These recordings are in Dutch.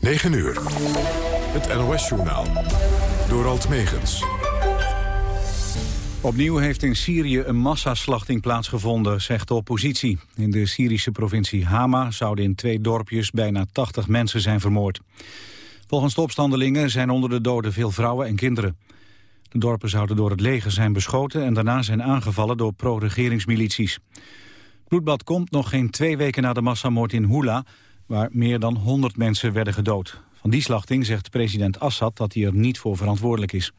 9 uur. Het NOS-journaal. Door Alt Megens. Opnieuw heeft in Syrië een massaslachting plaatsgevonden, zegt de oppositie. In de Syrische provincie Hama zouden in twee dorpjes bijna 80 mensen zijn vermoord. Volgens de opstandelingen zijn onder de doden veel vrouwen en kinderen. De dorpen zouden door het leger zijn beschoten en daarna zijn aangevallen door pro-regeringsmilities. Bloedbad komt nog geen twee weken na de massamoord in Hula, waar meer dan 100 mensen werden gedood. Van die slachting zegt president Assad dat hij er niet voor verantwoordelijk is.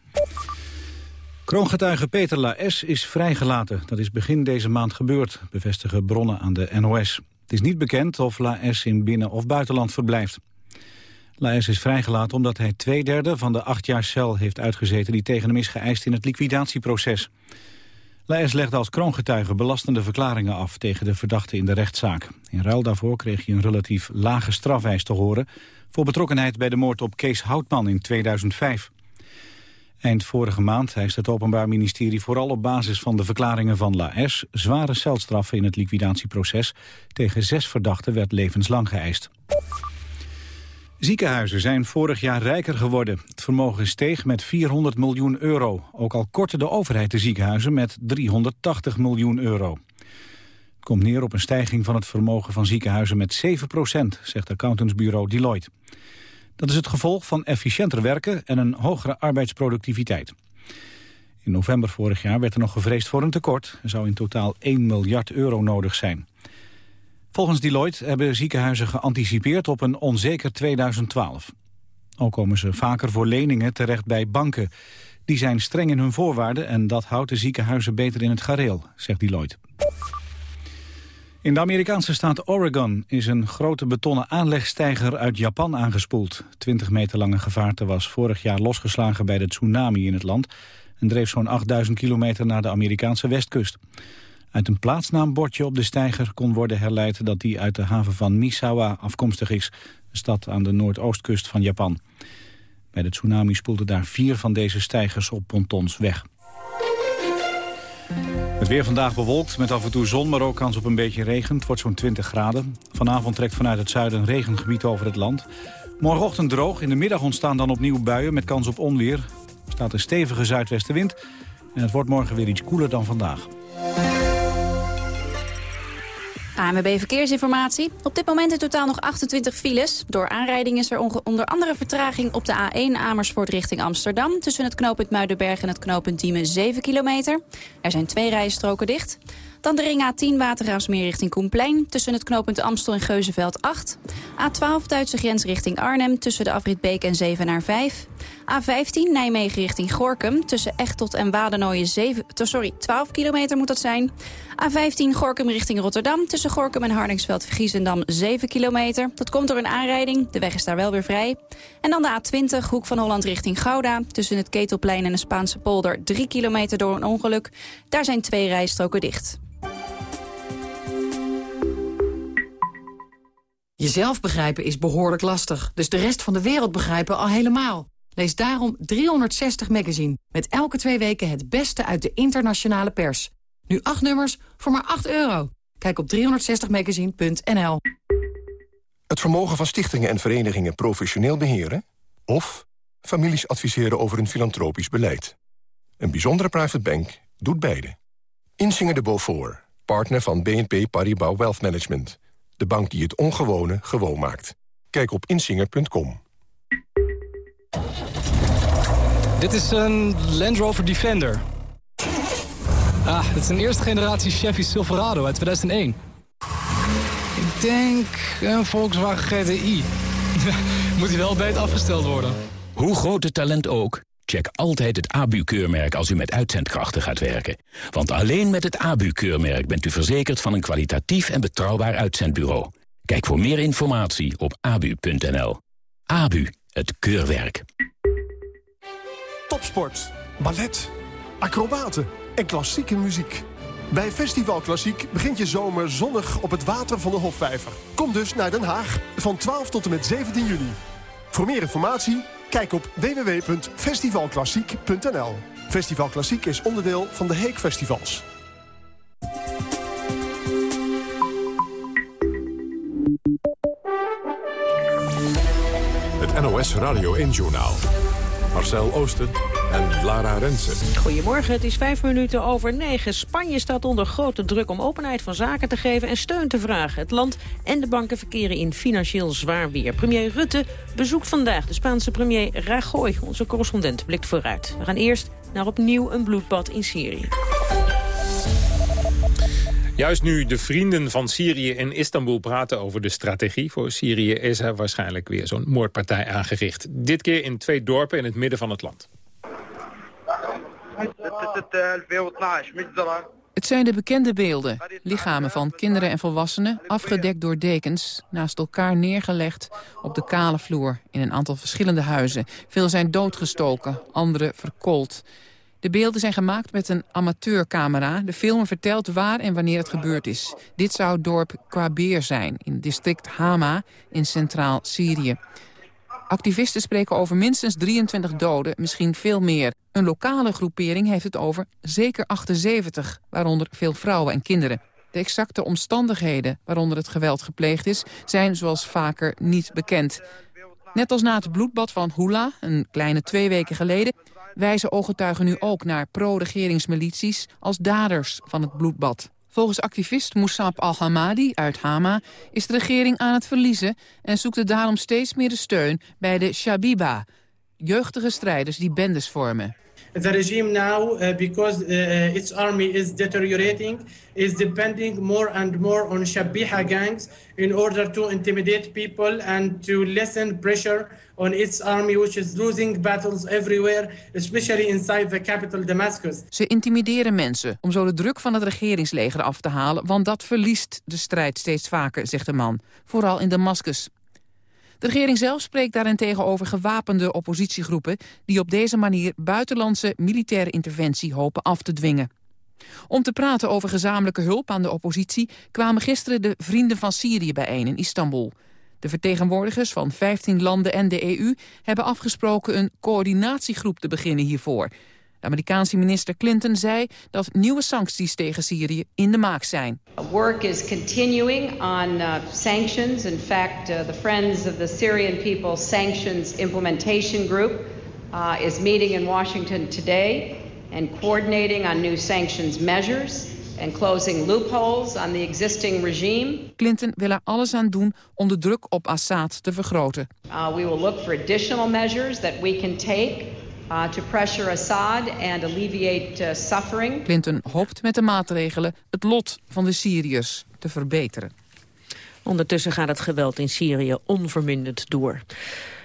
Kroongetuige Peter Laes is vrijgelaten. Dat is begin deze maand gebeurd, bevestigen bronnen aan de NOS. Het is niet bekend of Laes in binnen- of buitenland verblijft. Laes is vrijgelaten omdat hij twee derde van de acht jaar cel heeft uitgezeten... die tegen hem is geëist in het liquidatieproces. Laes legde als kroongetuige belastende verklaringen af... tegen de verdachte in de rechtszaak. In ruil daarvoor kreeg hij een relatief lage strafeis te horen... voor betrokkenheid bij de moord op Kees Houtman in 2005. Eind vorige maand eist het Openbaar Ministerie vooral op basis van de verklaringen van Laes... zware celstraffen in het liquidatieproces. Tegen zes verdachten werd levenslang geëist. Ziekenhuizen zijn vorig jaar rijker geworden. Het vermogen steeg met 400 miljoen euro. Ook al kortte de overheid de ziekenhuizen met 380 miljoen euro. Het komt neer op een stijging van het vermogen van ziekenhuizen met 7 procent, zegt accountantsbureau Deloitte. Dat is het gevolg van efficiënter werken en een hogere arbeidsproductiviteit. In november vorig jaar werd er nog gevreesd voor een tekort. Er zou in totaal 1 miljard euro nodig zijn. Volgens Deloitte hebben ziekenhuizen geanticipeerd op een onzeker 2012. Ook komen ze vaker voor leningen terecht bij banken. Die zijn streng in hun voorwaarden en dat houdt de ziekenhuizen beter in het gareel, zegt Deloitte. In de Amerikaanse staat Oregon is een grote betonnen aanlegstijger uit Japan aangespoeld. 20 meter lange gevaarte was vorig jaar losgeslagen bij de tsunami in het land... en dreef zo'n 8000 kilometer naar de Amerikaanse westkust. Uit een plaatsnaambordje op de steiger kon worden herleid dat die uit de haven van Misawa afkomstig is, een stad aan de noordoostkust van Japan. Bij de tsunami spoelden daar vier van deze stijgers op pontons weg. Het weer vandaag bewolkt met af en toe zon, maar ook kans op een beetje regen. Het wordt zo'n 20 graden. Vanavond trekt vanuit het zuiden een regengebied over het land. Morgenochtend droog. In de middag ontstaan dan opnieuw buien met kans op onweer. Er staat een stevige zuidwestenwind. En het wordt morgen weer iets koeler dan vandaag. AMB Verkeersinformatie. Op dit moment in totaal nog 28 files. Door aanrijding is er onder andere vertraging op de A1 Amersfoort richting Amsterdam... tussen het knooppunt Muidenberg en het knooppunt Diemen 7 kilometer. Er zijn twee rijstroken dicht. Dan de ring A10 Watergraafsmeer richting Koenplein... tussen het knooppunt Amstel en Geuzenveld 8. A12 Duitse grens richting Arnhem tussen de afrit Beek en Zevenaar 5. A15 Nijmegen richting Gorkum tussen Echtot en Wadernooien 7, sorry, 12 kilometer moet dat zijn. A15 Gorkum richting Rotterdam tussen Gorkum en Hardingsveld Giesendam 7 kilometer. Dat komt door een aanrijding, de weg is daar wel weer vrij. En dan de A20 Hoek van Holland richting Gouda tussen het Ketelplein en de Spaanse polder 3 kilometer door een ongeluk. Daar zijn twee rijstroken dicht. Jezelf begrijpen is behoorlijk lastig, dus de rest van de wereld begrijpen al helemaal. Lees daarom 360 Magazine, met elke twee weken het beste uit de internationale pers. Nu acht nummers voor maar 8 euro. Kijk op 360magazine.nl. Het vermogen van stichtingen en verenigingen professioneel beheren? Of families adviseren over een filantropisch beleid? Een bijzondere private bank doet beide. Insinger de Beaufort, partner van BNP Paribas Wealth Management. De bank die het ongewone gewoon maakt. Kijk op insinger.com. Dit is een Land Rover Defender. Ah, het is een eerste generatie Chevy Silverado uit 2001. Ik denk een Volkswagen GTI. Moet hij wel beter afgesteld worden. Hoe groot het talent ook, check altijd het ABU-keurmerk als u met uitzendkrachten gaat werken. Want alleen met het ABU-keurmerk bent u verzekerd van een kwalitatief en betrouwbaar uitzendbureau. Kijk voor meer informatie op abu.nl. ABU, het keurwerk. Topsport, ballet, acrobaten en klassieke muziek. Bij Festival Klassiek begint je zomer zonnig op het water van de Hofvijver. Kom dus naar Den Haag van 12 tot en met 17 juli. Voor meer informatie, kijk op www.festivalklassiek.nl. Festival Klassiek is onderdeel van de Heek Festivals. Het NOS Radio 1-journaal. Marcel Oosten en Lara Rensen. Goedemorgen, het is vijf minuten over negen. Spanje staat onder grote druk om openheid van zaken te geven en steun te vragen. Het land en de banken verkeren in financieel zwaar weer. Premier Rutte bezoekt vandaag de Spaanse premier Rajoy. Onze correspondent blikt vooruit. We gaan eerst naar opnieuw een bloedbad in Syrië. Juist nu de vrienden van Syrië in Istanbul praten over de strategie voor Syrië... is er waarschijnlijk weer zo'n moordpartij aangericht. Dit keer in twee dorpen in het midden van het land. Het zijn de bekende beelden. Lichamen van kinderen en volwassenen, afgedekt door dekens... naast elkaar neergelegd op de kale vloer in een aantal verschillende huizen. Veel zijn doodgestoken, andere verkoold. De beelden zijn gemaakt met een amateurcamera. De film vertelt waar en wanneer het gebeurd is. Dit zou het dorp Kwabeer zijn, in district Hama in centraal Syrië. Activisten spreken over minstens 23 doden, misschien veel meer. Een lokale groepering heeft het over zeker 78, waaronder veel vrouwen en kinderen. De exacte omstandigheden waaronder het geweld gepleegd is... zijn zoals vaker niet bekend. Net als na het bloedbad van Hula, een kleine twee weken geleden wijzen ooggetuigen nu ook naar pro-regeringsmilities als daders van het bloedbad. Volgens activist Moussab al-Hamadi uit Hama is de regering aan het verliezen... en zoekt er daarom steeds meer de steun bij de Shabiba, jeugdige strijders die bendes vormen. The regime now, uh, because uh, its army is deteriorating, is depending more and more on Shabiha gangs in order to intimidate people and to lessen pressure on its army, which is losing battles everywhere, especially inside the capital Damascus. Ze intimideren mensen om zo de druk van het regeringsleger af te halen, want dat verliest de strijd steeds vaker, zegt de man. Vooral in Damascus. De regering zelf spreekt daarentegen over gewapende oppositiegroepen... die op deze manier buitenlandse militaire interventie hopen af te dwingen. Om te praten over gezamenlijke hulp aan de oppositie... kwamen gisteren de Vrienden van Syrië bijeen in Istanbul. De vertegenwoordigers van 15 landen en de EU hebben afgesproken... een coördinatiegroep te beginnen hiervoor... De Amerikaanse minister Clinton zei dat nieuwe sancties tegen Syrië in de maak zijn. Work is continuing on uh, sanctions. In fact, uh, the Friends of the Syrian People Sanctions Implementation Group uh, is meeting in Washington today and coordinating on new sanctions measures and closing loopholes on the existing regime. Clinton wil er alles aan doen om de druk op Assad te vergroten. Uh, we will look for additional measures that we can take to pressure Assad and alleviate uh, suffering. Clinton hoopt met de maatregelen het lot van de Syriërs te verbeteren. Ondertussen gaat het geweld in Syrië onverminderd door.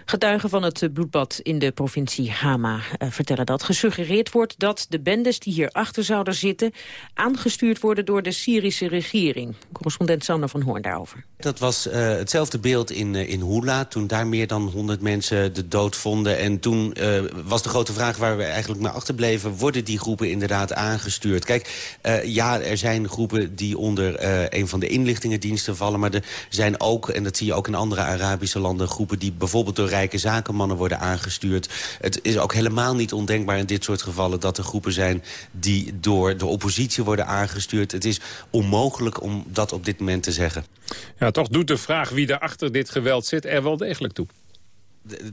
Getuigen van het bloedbad in de provincie Hama uh, vertellen dat gesuggereerd wordt dat de bendes die hierachter zouden zitten aangestuurd worden door de Syrische regering. Correspondent Sander van Hoorn daarover. Dat was uh, hetzelfde beeld in, uh, in Hula, toen daar meer dan 100 mensen de dood vonden. En toen was de grote vraag waar we eigenlijk mee achterbleven... worden die groepen inderdaad aangestuurd? Kijk, ja, er zijn groepen die onder een van de inlichtingendiensten vallen... maar er zijn ook, en dat zie je ook in andere Arabische landen... groepen die bijvoorbeeld door zakenmannen worden aangestuurd. Het is ook helemaal niet ondenkbaar in dit soort gevallen... dat er groepen zijn die door de oppositie worden aangestuurd. Het is onmogelijk om dat op dit moment te zeggen. Ja, toch doet de vraag wie er achter dit geweld zit er wel degelijk toe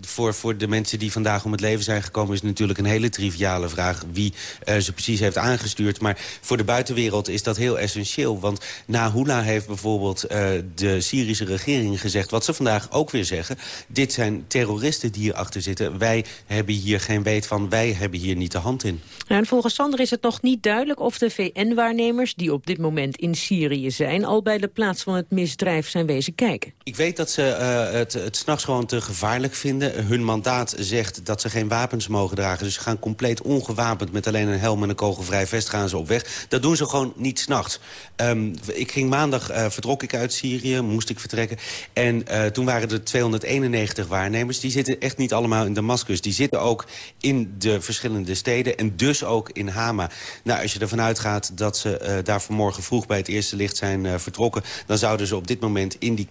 voor, voor de mensen die vandaag om het leven zijn gekomen... is natuurlijk een hele triviale vraag wie uh, ze precies heeft aangestuurd. Maar voor de buitenwereld is dat heel essentieel. Want na Hula heeft bijvoorbeeld uh, de Syrische regering gezegd... wat ze vandaag ook weer zeggen. Dit zijn terroristen die hierachter zitten. Wij hebben hier geen weet van. Wij hebben hier niet de hand in. Ja, en volgens Sander is het nog niet duidelijk of de VN-waarnemers... die op dit moment in Syrië zijn... al bij de plaats van het misdrijf zijn wezen kijken. Ik weet dat ze uh, het, het s'nachts gewoon te gevaarlijk vinden. Hun mandaat zegt dat ze geen wapens mogen dragen. Dus ze gaan compleet ongewapend met alleen een helm en een kogelvrij vest gaan ze op weg. Dat doen ze gewoon niet s'nachts. Um, ik ging maandag, uh, vertrok ik uit Syrië, moest ik vertrekken. En uh, toen waren er 291 waarnemers. Die zitten echt niet allemaal in Damascus. Die zitten ook in de verschillende steden en dus ook in Hama. Nou, als je ervan uitgaat dat ze uh, daar vanmorgen vroeg bij het eerste licht zijn vertrokken... dan zouden ze op dit moment in die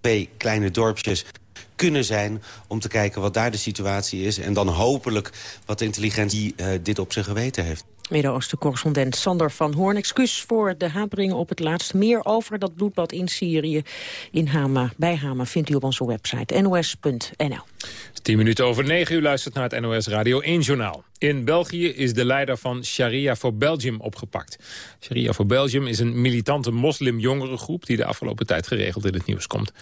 twee kleine dorpjes kunnen zijn om te kijken wat daar de situatie is... en dan hopelijk wat de intelligentie uh, dit op zijn geweten heeft. Midden-Oosten-correspondent Sander van Hoorn. Excuus voor de haperingen op het laatst. Meer over dat bloedbad in Syrië in Hama, bij Hama vindt u op onze website nos.nl. 10 minuten over 9 u luistert naar het NOS Radio 1 Journaal. In België is de leider van Sharia for Belgium opgepakt. Sharia for Belgium is een militante moslim-jongerengroep... die de afgelopen tijd geregeld in het nieuws komt.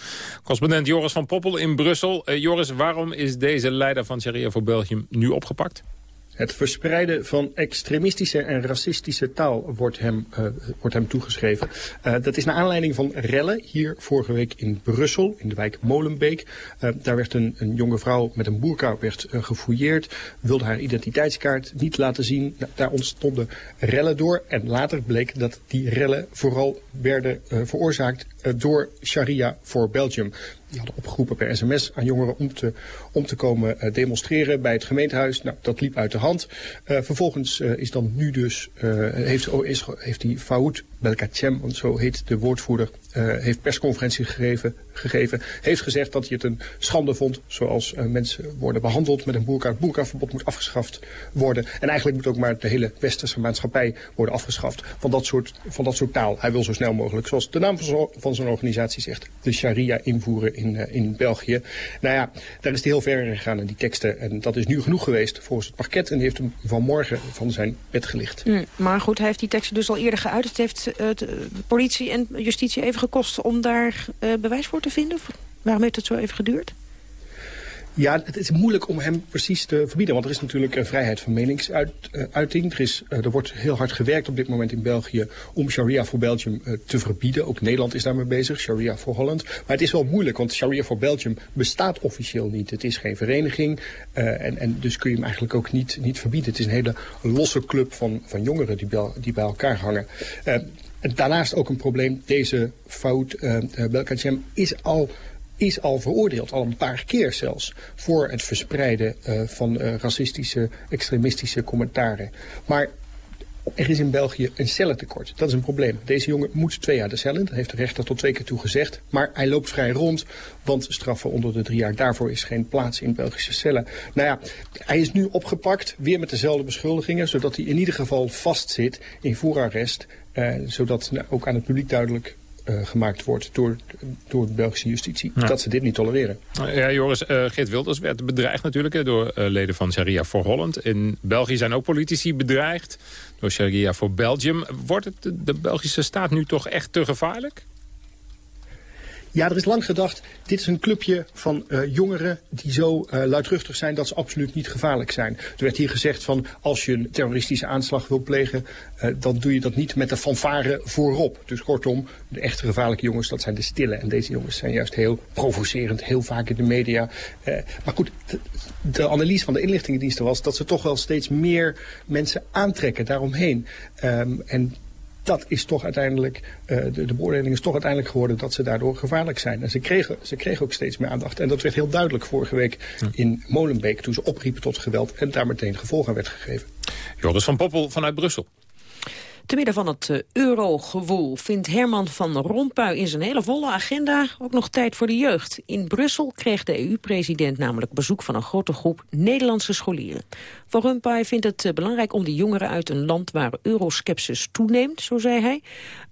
Correspondent Joris van Poppel in Brussel. Uh, Joris, waarom is deze leider van Sharia for Belgium nu opgepakt? Het verspreiden van extremistische en racistische taal wordt hem, uh, wordt hem toegeschreven. Uh, dat is naar aanleiding van rellen hier vorige week in Brussel, in de wijk Molenbeek. Uh, daar werd een, een, jonge vrouw met een boerka werd gefouilleerd, wilde haar identiteitskaart niet laten zien. Nou, daar ontstonden rellen door en later bleek dat die rellen vooral werden veroorzaakt door Sharia voor Belgium. Die hadden opgeroepen per sms aan jongeren om te, om te komen uh, demonstreren bij het gemeentehuis. Nou, dat liep uit de hand. Uh, vervolgens is dan nu dus, heeft, oh, is, heeft die Faoud Belkacem, want zo heet de woordvoerder, heeft persconferentie gegeven, gegeven. Heeft gezegd dat hij het een schande vond zoals mensen worden behandeld met een boerka. Het boerkaverbod moet afgeschaft worden. En eigenlijk moet ook maar de hele westerse maatschappij worden afgeschaft van dat soort, van dat soort taal. Hij wil zo snel mogelijk, zoals de naam van, zijn organisatie zegt, de sharia invoeren in, uh, in België. Nou ja, daar is hij heel ver in gegaan in die teksten. En dat is nu genoeg geweest volgens het parket. En die heeft hem vanmorgen van zijn bed gelicht. Mm, maar goed, hij heeft die teksten dus al eerder geuit. Het heeft uh, de politie en justitie even gekost om daar uh, bewijs voor te vinden? Waarom heeft het zo even geduurd? Ja, het is moeilijk om hem precies te verbieden. Want er is natuurlijk een vrijheid van meningsuiting. Er, is, er wordt heel hard gewerkt op dit moment in België om sharia voor Belgium te verbieden. Ook Nederland is daarmee bezig, sharia voor Holland. Maar het is wel moeilijk, want sharia voor Belgium bestaat officieel niet. Het is geen vereniging en, en dus kun je hem eigenlijk ook niet, niet verbieden. Het is een hele losse club van, van jongeren die, die bij elkaar hangen. En daarnaast ook een probleem. Deze fout, uh, Belkacem, is al is al veroordeeld, al een paar keer zelfs, voor het verspreiden uh, van uh, racistische, extremistische commentaren. Maar er is in België een cellentekort. Dat is een probleem. Deze jongen moet twee jaar de cel in. Dat heeft de rechter tot twee keer toe gezegd. Maar hij loopt vrij rond, want straffen onder de drie jaar. Daarvoor is geen plaats in Belgische cellen. Nou ja, hij is nu opgepakt, weer met dezelfde beschuldigingen... zodat hij in ieder geval vastzit in voorarrest... Uh, zodat nou, ook aan het publiek duidelijk uh, gemaakt wordt door, door de Belgische justitie. Ja. Dat ze dit niet tolereren. Ja, Joris, uh, Geert Wilders werd bedreigd natuurlijk hè, door uh, leden van Sharia voor Holland. In België zijn ook politici bedreigd door Sharia voor Belgium. Wordt het de, de Belgische staat nu toch echt te gevaarlijk? Ja, er is lang gedacht, dit is een clubje van uh, jongeren die zo uh, luidruchtig zijn dat ze absoluut niet gevaarlijk zijn. Er werd hier gezegd van, als je een terroristische aanslag wil plegen, uh, dan doe je dat niet met de fanfare voorop. Dus kortom, de echte gevaarlijke jongens, dat zijn de stille. En deze jongens zijn juist heel provocerend, heel vaak in de media. maar goed, de, analyse van de inlichtingendiensten was dat ze toch wel steeds meer mensen aantrekken daaromheen. Um, en dat is toch uiteindelijk, uh, de, de beoordeling is toch uiteindelijk geworden dat ze daardoor gevaarlijk zijn. En ze kregen, ze kregen ook steeds meer aandacht. En dat werd heel duidelijk vorige week in Molenbeek toen ze opriepen tot geweld en daar meteen gevolg aan werd gegeven. Joris van Poppel vanuit Brussel. Te midden van het uh, eurogewoel vindt Herman van Rompuy in zijn hele volle agenda ook nog tijd voor de jeugd. In Brussel kreeg de EU-president namelijk bezoek van een grote groep Nederlandse scholieren. Van Rompuy vindt het uh, belangrijk om de jongeren uit een land waar euroskepsis toeneemt, zo zei hij,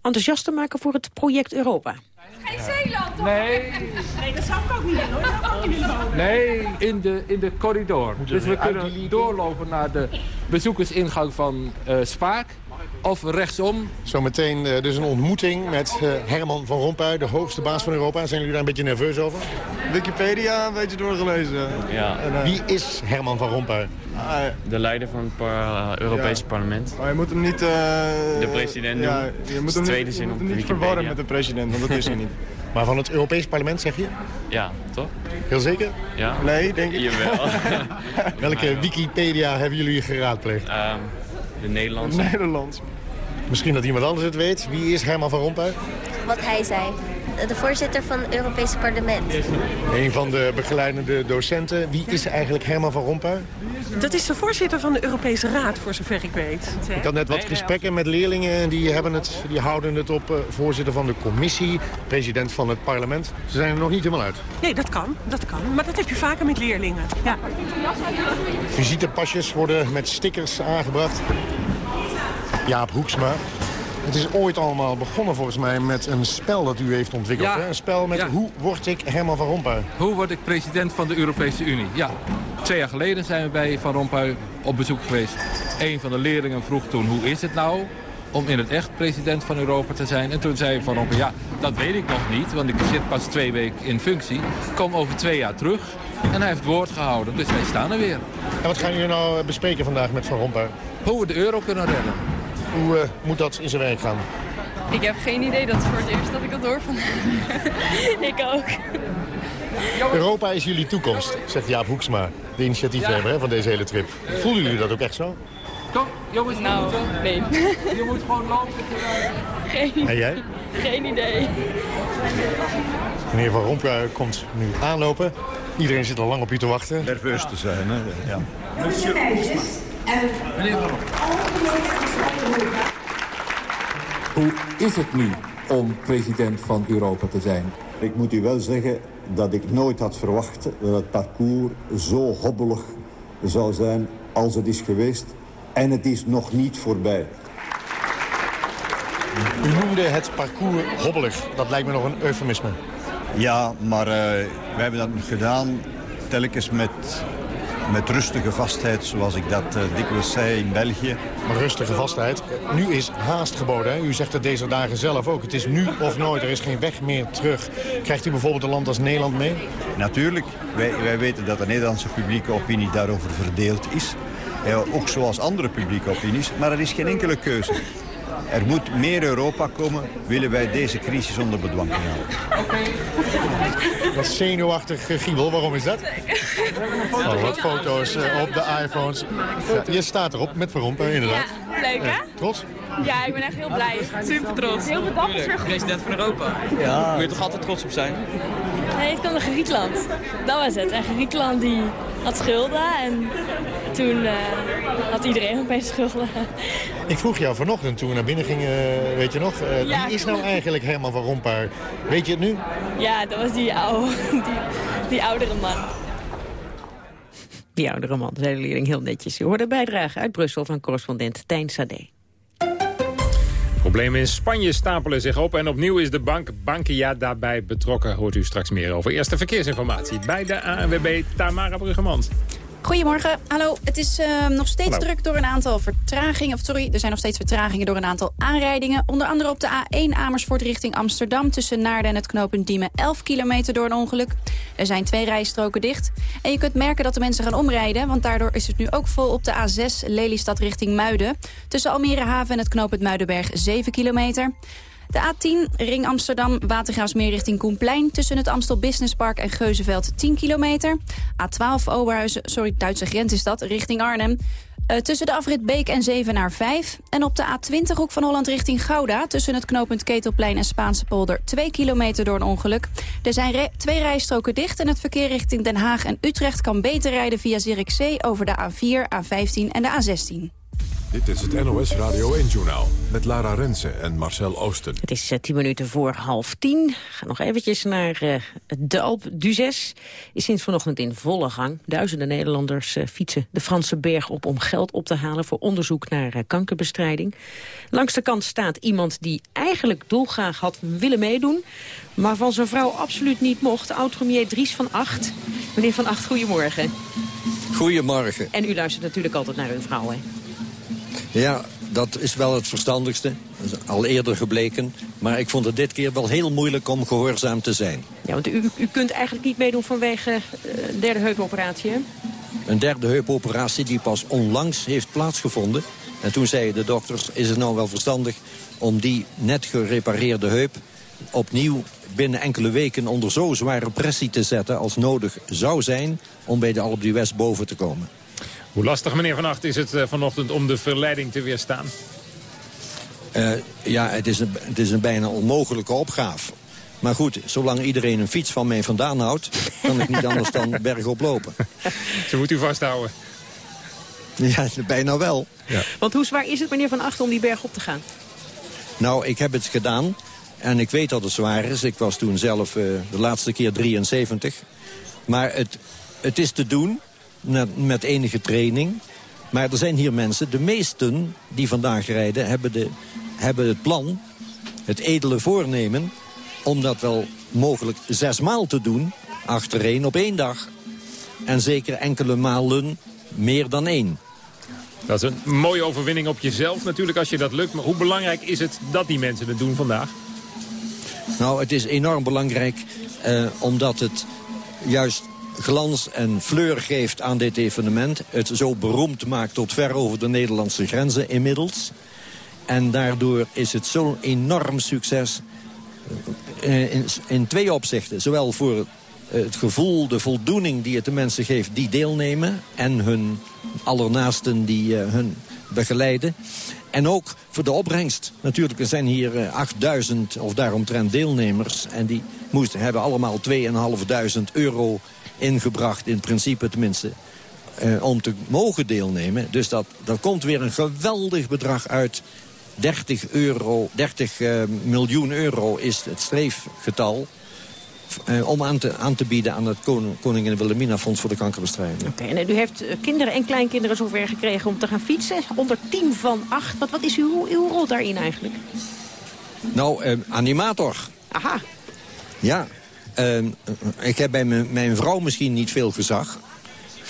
enthousiast te maken voor het project Europa. Geen Zeeland, toch? Nee. Nee, dat zou ik ook niet doen, hoor. Dat zou ik ook niet doen. Nee, in de, in de corridor. Dus we kunnen doorlopen naar de bezoekersingang van uh, Spaak of rechtsom. Zometeen uh, dus een ontmoeting met uh, Herman van Rompuy, de hoogste baas van Europa. Zijn jullie daar een beetje nerveus over? Wikipedia een beetje doorgelezen. Ja. En, uh, Wie is Herman van Rompuy? De leider van het par Europese ja. parlement. Maar je moet hem niet... de president ja, je moet hem tweede niet, zin je op moet hem niet verwarren met de president, want dat is hij niet. Maar van het Europees parlement zeg je? Ja, toch? Heel zeker? Ja. Nee, denk ik. Jawel. Welke Wikipedia hebben jullie geraadpleegd? Um, de Nederlandse. Nederlands. Misschien dat iemand anders het weet. Wie is Herman van Rompuy? Wat hij zei. De voorzitter van het Europese parlement. Een van de begeleidende docenten. Wie is eigenlijk Herman van Rompuy? Dat is de voorzitter van de Europese Raad, voor zover ik weet. Ik had net wat gesprekken met leerlingen en die, hebben het, die houden het op uh, voorzitter van de commissie, president van het parlement. Ze zijn er nog niet helemaal uit. Nee, dat kan, dat kan. Maar dat heb je vaker met leerlingen. Ja. Visitepasjes worden met stickers aangebracht. Jaap Hoeksma. Het is ooit allemaal begonnen volgens mij met een spel dat u heeft ontwikkeld. Ja. Hè? Een spel met Ja. hoe word ik Herman van Rompuy? Hoe word ik president van de Europese Unie? Ja, twee jaar geleden zijn we bij Van Rompuy op bezoek geweest. Een van de leerlingen vroeg toen, hoe is het nou om in het echt president van Europa te zijn? En toen zei Van Rompuy, ja, dat weet ik nog niet, want ik zit pas twee weken in functie. Kom over twee jaar terug. En hij heeft woord gehouden, dus wij staan er weer. En wat gaan jullie nou bespreken vandaag met Van Rompuy? Hoe we de euro kunnen redden. Hoe eh, moet dat in zijn werk gaan? Ik heb geen idee, dat is voor het eerst dat ik dat hoor van Ik ook. Europa is jullie toekomst, zegt Jaap Hoeksma, de initiatiefnemer van deze hele trip. Voelen jullie dat ook echt zo? Kom, jongens, Nou, nee. Je moet gewoon lopen. Geen, En jij? geen idee. Meneer Van Rompuy komt nu aanlopen. Iedereen zit al lang op u te wachten. Nerveus te zijn, hè? Ja. Rompuy. Hoe is het nu om president van Europa te zijn? Ik moet u wel zeggen dat ik nooit had verwacht dat het parcours zo hobbelig zou zijn als het is geweest. En het is nog niet voorbij. U noemde het parcours hobbelig. Dat lijkt me nog een eufemisme. Ja, maar eh, wij hebben dat gedaan telkens met, met rustige vastheid, zoals ik dat eh, dikwijls zei in België. Maar rustige vastheid. Nu is haast geboden. Hè? U zegt het deze dagen zelf ook. Het is nu of nooit. Er is geen weg meer terug. Krijgt u bijvoorbeeld een land als Nederland mee? Natuurlijk, wij, wij weten dat de Nederlandse publieke opinie daarover verdeeld is. Eh, ook zoals andere publieke opinies, maar er is geen enkele keuze. Er moet meer Europa komen, willen wij deze crisis onder bedwang kunnen houden. Dat zenuwachtig giebel, waarom is dat? Oh, wat foto's eh, op de iPhones. Ja, je staat erop met Van Rompuy, inderdaad. Leuk, hè? Trots? Ja, ik ben echt heel blij. Super trots. Heel bedankt voor President van Europa. Ja. Moet je toch altijd trots op zijn? Nee, het kwam naar Griekenland. Dat was het. En Griekenland die had schulden en toen eh, had iedereen opeens schulden. Ik vroeg jou vanochtend toen we naar binnen gingen, eh, weet je nog? eh, Ja. Wie is nou eigenlijk Herman van Rompuy? Weet je het nu? Ja, dat was die, oude, die, die oudere man. Die oudere man, zei de leerling heel netjes. U hoorde een bijdrage uit Brussel van correspondent Tijn Sade. Problemen in Spanje stapelen zich op en opnieuw is de bank Bankia daarbij betrokken. Hoort u straks meer over. Eerste verkeersinformatie bij de ANWB Tamara Bruggemans. Goedemorgen. Hallo. Het is eh, nog steeds Hallo. druk door een aantal vertragingen. Of sorry, er zijn nog steeds vertragingen door een aantal aanrijdingen. Onder andere op de A1 Amersfoort richting Amsterdam... tussen Naarden en het knooppunt Diemen 11 kilometer door een ongeluk. Er zijn twee rijstroken dicht. En je kunt merken dat de mensen gaan omrijden... want daardoor is het nu ook vol op de A6 Lelystad richting Muiden. Tussen Almere Haven en het knooppunt Muidenberg 7 kilometer. De A10, Ring Amsterdam, Watergraafsmeer richting Koenplein... tussen het Amstel Business Park en Geuzenveld 10 kilometer. A12 Oberhuizen, sorry, Duitse grens is dat, richting Arnhem. Eh, tussen de afrit Beek en Zevenaar 5. En op de A20 hoek van Holland richting Gouda... tussen het knooppunt Ketelplein en Spaanse polder 2 kilometer door een ongeluk. Er zijn twee rijstroken dicht en het verkeer richting Den Haag en Utrecht... kan beter rijden via Zierikzee over de A4, A15 en de A16. Dit is het NOS Radio 1-journaal met Lara Rensen en Marcel Oosten. Het is eh, tien minuten voor half tien. Ga nog eventjes naar eh, de Alp d'Huez. Is sinds vanochtend in volle gang. Duizenden Nederlanders eh, fietsen de Franse berg op om geld op te halen voor onderzoek naar eh, kankerbestrijding. Langs de kant staat iemand die eigenlijk dolgraag had willen meedoen, maar van zijn vrouw absoluut niet mocht. Oud-premier Dries van Acht. Meneer van Acht, goedemorgen. Goedemorgen. En u luistert natuurlijk altijd naar uw vrouw, hè? Ja, dat is wel het verstandigste. Dat is al eerder gebleken. Maar ik vond het dit keer wel heel moeilijk om gehoorzaam te zijn. Ja, want u, u kunt eigenlijk niet meedoen vanwege eh, de derde heupoperatie, hè? Een derde heupoperatie die pas onlangs heeft plaatsgevonden. En toen zeiden de dokters, is het nou wel verstandig om die net gerepareerde heup opnieuw binnen enkele weken onder zo zware pressie te zetten als nodig zou zijn om bij de Alpe d'Huez boven te komen. Hoe lastig, meneer Van Acht, is het eh, vanochtend om de verleiding te weerstaan? Eh, ja, het is, een, het is een bijna onmogelijke opgave. Maar goed, zolang iedereen een fiets van mij vandaan houdt... kan ik niet anders dan bergop lopen. Ze moet u vasthouden. Ja, bijna wel. Want hoe zwaar is het, meneer Van Acht, om die berg op te gaan? Nou, ik heb het gedaan. En ik weet dat het zwaar is. Ik was toen zelf eh, de laatste keer 73. Maar het, het is te doen met, enige training. Maar er zijn hier mensen, de meesten die vandaag rijden... hebben, de, hebben het plan, het edele voornemen... om dat wel mogelijk zesmaal te doen, achtereen op één dag. En zeker enkele malen meer dan één. Dat is een mooie overwinning op jezelf natuurlijk als je dat lukt. Maar hoe belangrijk is het dat die mensen het doen vandaag? Nou, het is enorm belangrijk eh, omdat het juist glans en fleur geeft aan dit evenement. Het zo beroemd maakt tot ver over de Nederlandse grenzen inmiddels. En daardoor is het zo'n enorm succes eh, in, in twee opzichten. Zowel voor het gevoel, de voldoening die het de mensen geeft die deelnemen... en hun allernaasten die uh, hun begeleiden. En ook voor de opbrengst. Natuurlijk, er zijn hier uh, 8000 of daaromtrent deelnemers... en die moesten, hebben allemaal 2.500 euro ingebracht, in principe tenminste... Uh, om te mogen deelnemen. Dus dat, dat komt weer een geweldig bedrag uit. 30, euro, 30 uh, miljoen euro is het streefgetal. Uh, om aan te, aan te bieden aan het Koning, Koningin Wilhelmina Fonds voor de Kankerbestrijding. Oké, okay, en u heeft kinderen en kleinkinderen zover gekregen om te gaan fietsen. Onder 10 van 8. Wat, wat is uw, uw rol daarin eigenlijk? Nou, animator. Aha. Ja. Uh, ik heb bij mijn vrouw misschien niet veel gezag.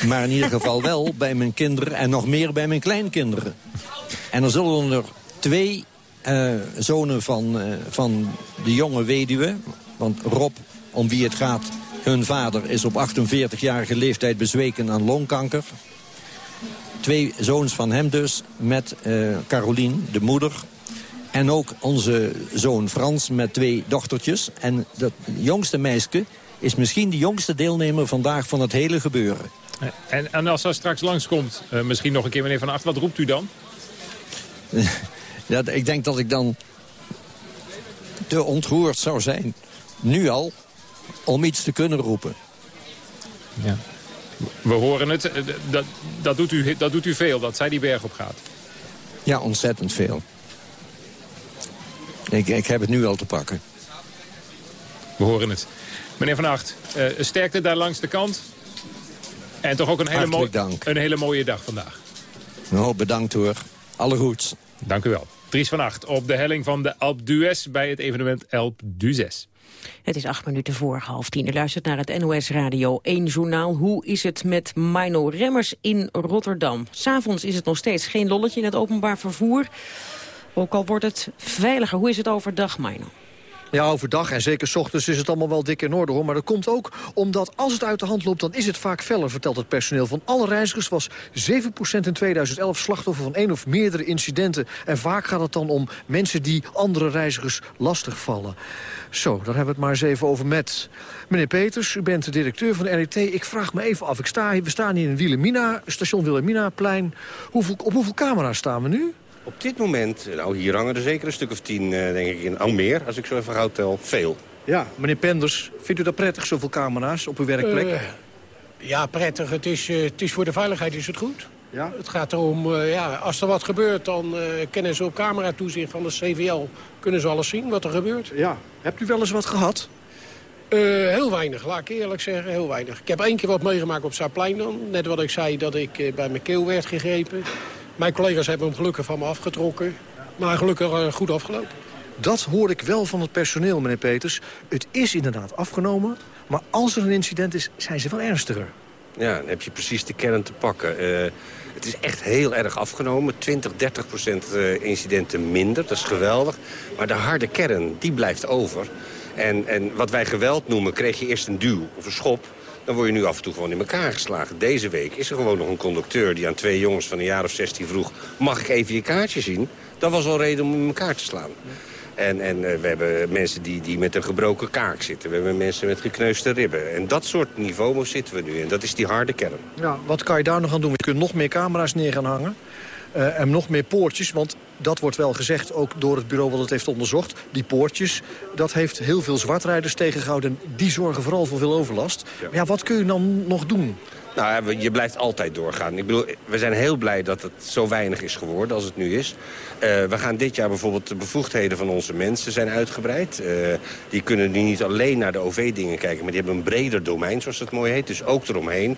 Maar in ieder geval wel bij mijn kinderen en nog meer bij mijn kleinkinderen. En er zullen er twee uh, zonen van, uh, van de jonge weduwe... want Rob, om wie het gaat, hun vader is op 48-jarige leeftijd bezweken aan longkanker. Twee zoons van hem dus, met uh, Carolien, de moeder... En ook onze zoon Frans met twee dochtertjes. En dat jongste meisje is misschien de jongste deelnemer vandaag van het hele gebeuren. En, en als hij straks langskomt, uh, misschien nog een keer meneer Van Acht, wat roept u dan? ja, ik denk dat ik dan te ontroerd zou zijn. Nu al, om iets te kunnen roepen. Ja. We horen het, dat, dat, doet u, dat doet u veel, dat zij die berg op gaat. Ja, ontzettend veel. Ik, ik heb het nu al te pakken. We horen het. Meneer Van Acht, uh, sterkte daar langs de kant. En toch ook een hele, mooi, dank. een hele mooie dag vandaag. Nou, bedankt hoor. Alle goeds. Dank u wel. Dries van Acht op de helling van de Alp d'Huez bij het evenement Alp d'Huez. Het is acht minuten voor half tien. U luistert naar het NOS Radio 1 journaal. Hoe is het met Mino Remmers in Rotterdam? S'avonds is het nog steeds geen lolletje in het openbaar vervoer. Ook al wordt het veiliger. Hoe is het overdag, Mino? Ja, overdag en zeker s ochtends is het allemaal wel dik in orde hoor. Maar dat komt ook omdat als het uit de hand loopt, dan is het vaak feller, vertelt het personeel. Van alle reizigers was 7% in 2011 slachtoffer van één of meerdere incidenten. En vaak gaat het dan om mensen die andere reizigers lastigvallen. Zo, daar hebben we het maar eens even over met meneer Peters. U bent de directeur van de RET. Ik vraag me even af, ik sta we staan hier in Wilhelmina, station Wilhelminaplein. Hoeveel, op hoeveel camera's staan we nu? Op dit moment, nou hier hangen er zeker een stuk of tien, uh, denk ik, in al meer, als ik zo even gauw tel. Veel. Ja, meneer Penders, vindt u dat prettig, zoveel camera's op uw werkplek? Uh, ja, prettig. Het is, uh, het is voor de veiligheid is het goed. Ja? Het gaat erom, ja, als er wat gebeurt, dan kennen ze op camera toezicht van de CVL... kunnen ze alles zien wat er gebeurt. Ja. Hebt u wel eens wat gehad? heel weinig, laat ik eerlijk zeggen, heel weinig. Ik heb één keer wat meegemaakt op Zuidplein dan. Net wat ik zei, dat ik bij mijn keel werd gegrepen. Mijn collega's hebben hem gelukkig van me afgetrokken. Maar gelukkig uh, goed afgelopen. Dat hoor ik wel van het personeel, meneer Peters. Het is inderdaad afgenomen. Maar als er een incident is, zijn ze wel ernstiger. Ja, dan heb je precies de kern te pakken. Uh, het is echt heel erg afgenomen. 20, 30 procent incidenten minder. Dat is geweldig. Maar de harde kern, die blijft over. En, en wat wij geweld noemen, kreeg je eerst een duw of een schop dan word je nu af en toe gewoon in elkaar geslagen. Deze week is er gewoon nog een conducteur die aan twee jongens van een jaar of 16 vroeg... mag ik even je kaartje zien? Dat was al reden om in elkaar te slaan. En, en uh, we hebben mensen die, die met een gebroken kaak zitten. We hebben mensen met gekneusde ribben. En dat soort niveau zitten we nu. En dat is die harde kern. Ja, wat kan je daar nog aan doen? Je kunt nog meer camera's neer gaan hangen. Uh, en nog meer poortjes, want dat wordt wel gezegd ook door het bureau wat het heeft onderzocht. Die poortjes, dat heeft heel veel zwartrijders tegengehouden. En die zorgen vooral voor veel overlast. Ja. Maar ja, wat kun je dan nog doen? Nou, je blijft altijd doorgaan. Ik bedoel, we zijn heel blij dat het zo weinig is geworden als het nu is. Eh, we gaan dit jaar bijvoorbeeld de bevoegdheden van onze mensen zijn uitgebreid. Eh, die kunnen nu niet alleen naar de OV-dingen kijken... maar die hebben een breder domein, zoals het mooi heet. Dus ook eromheen.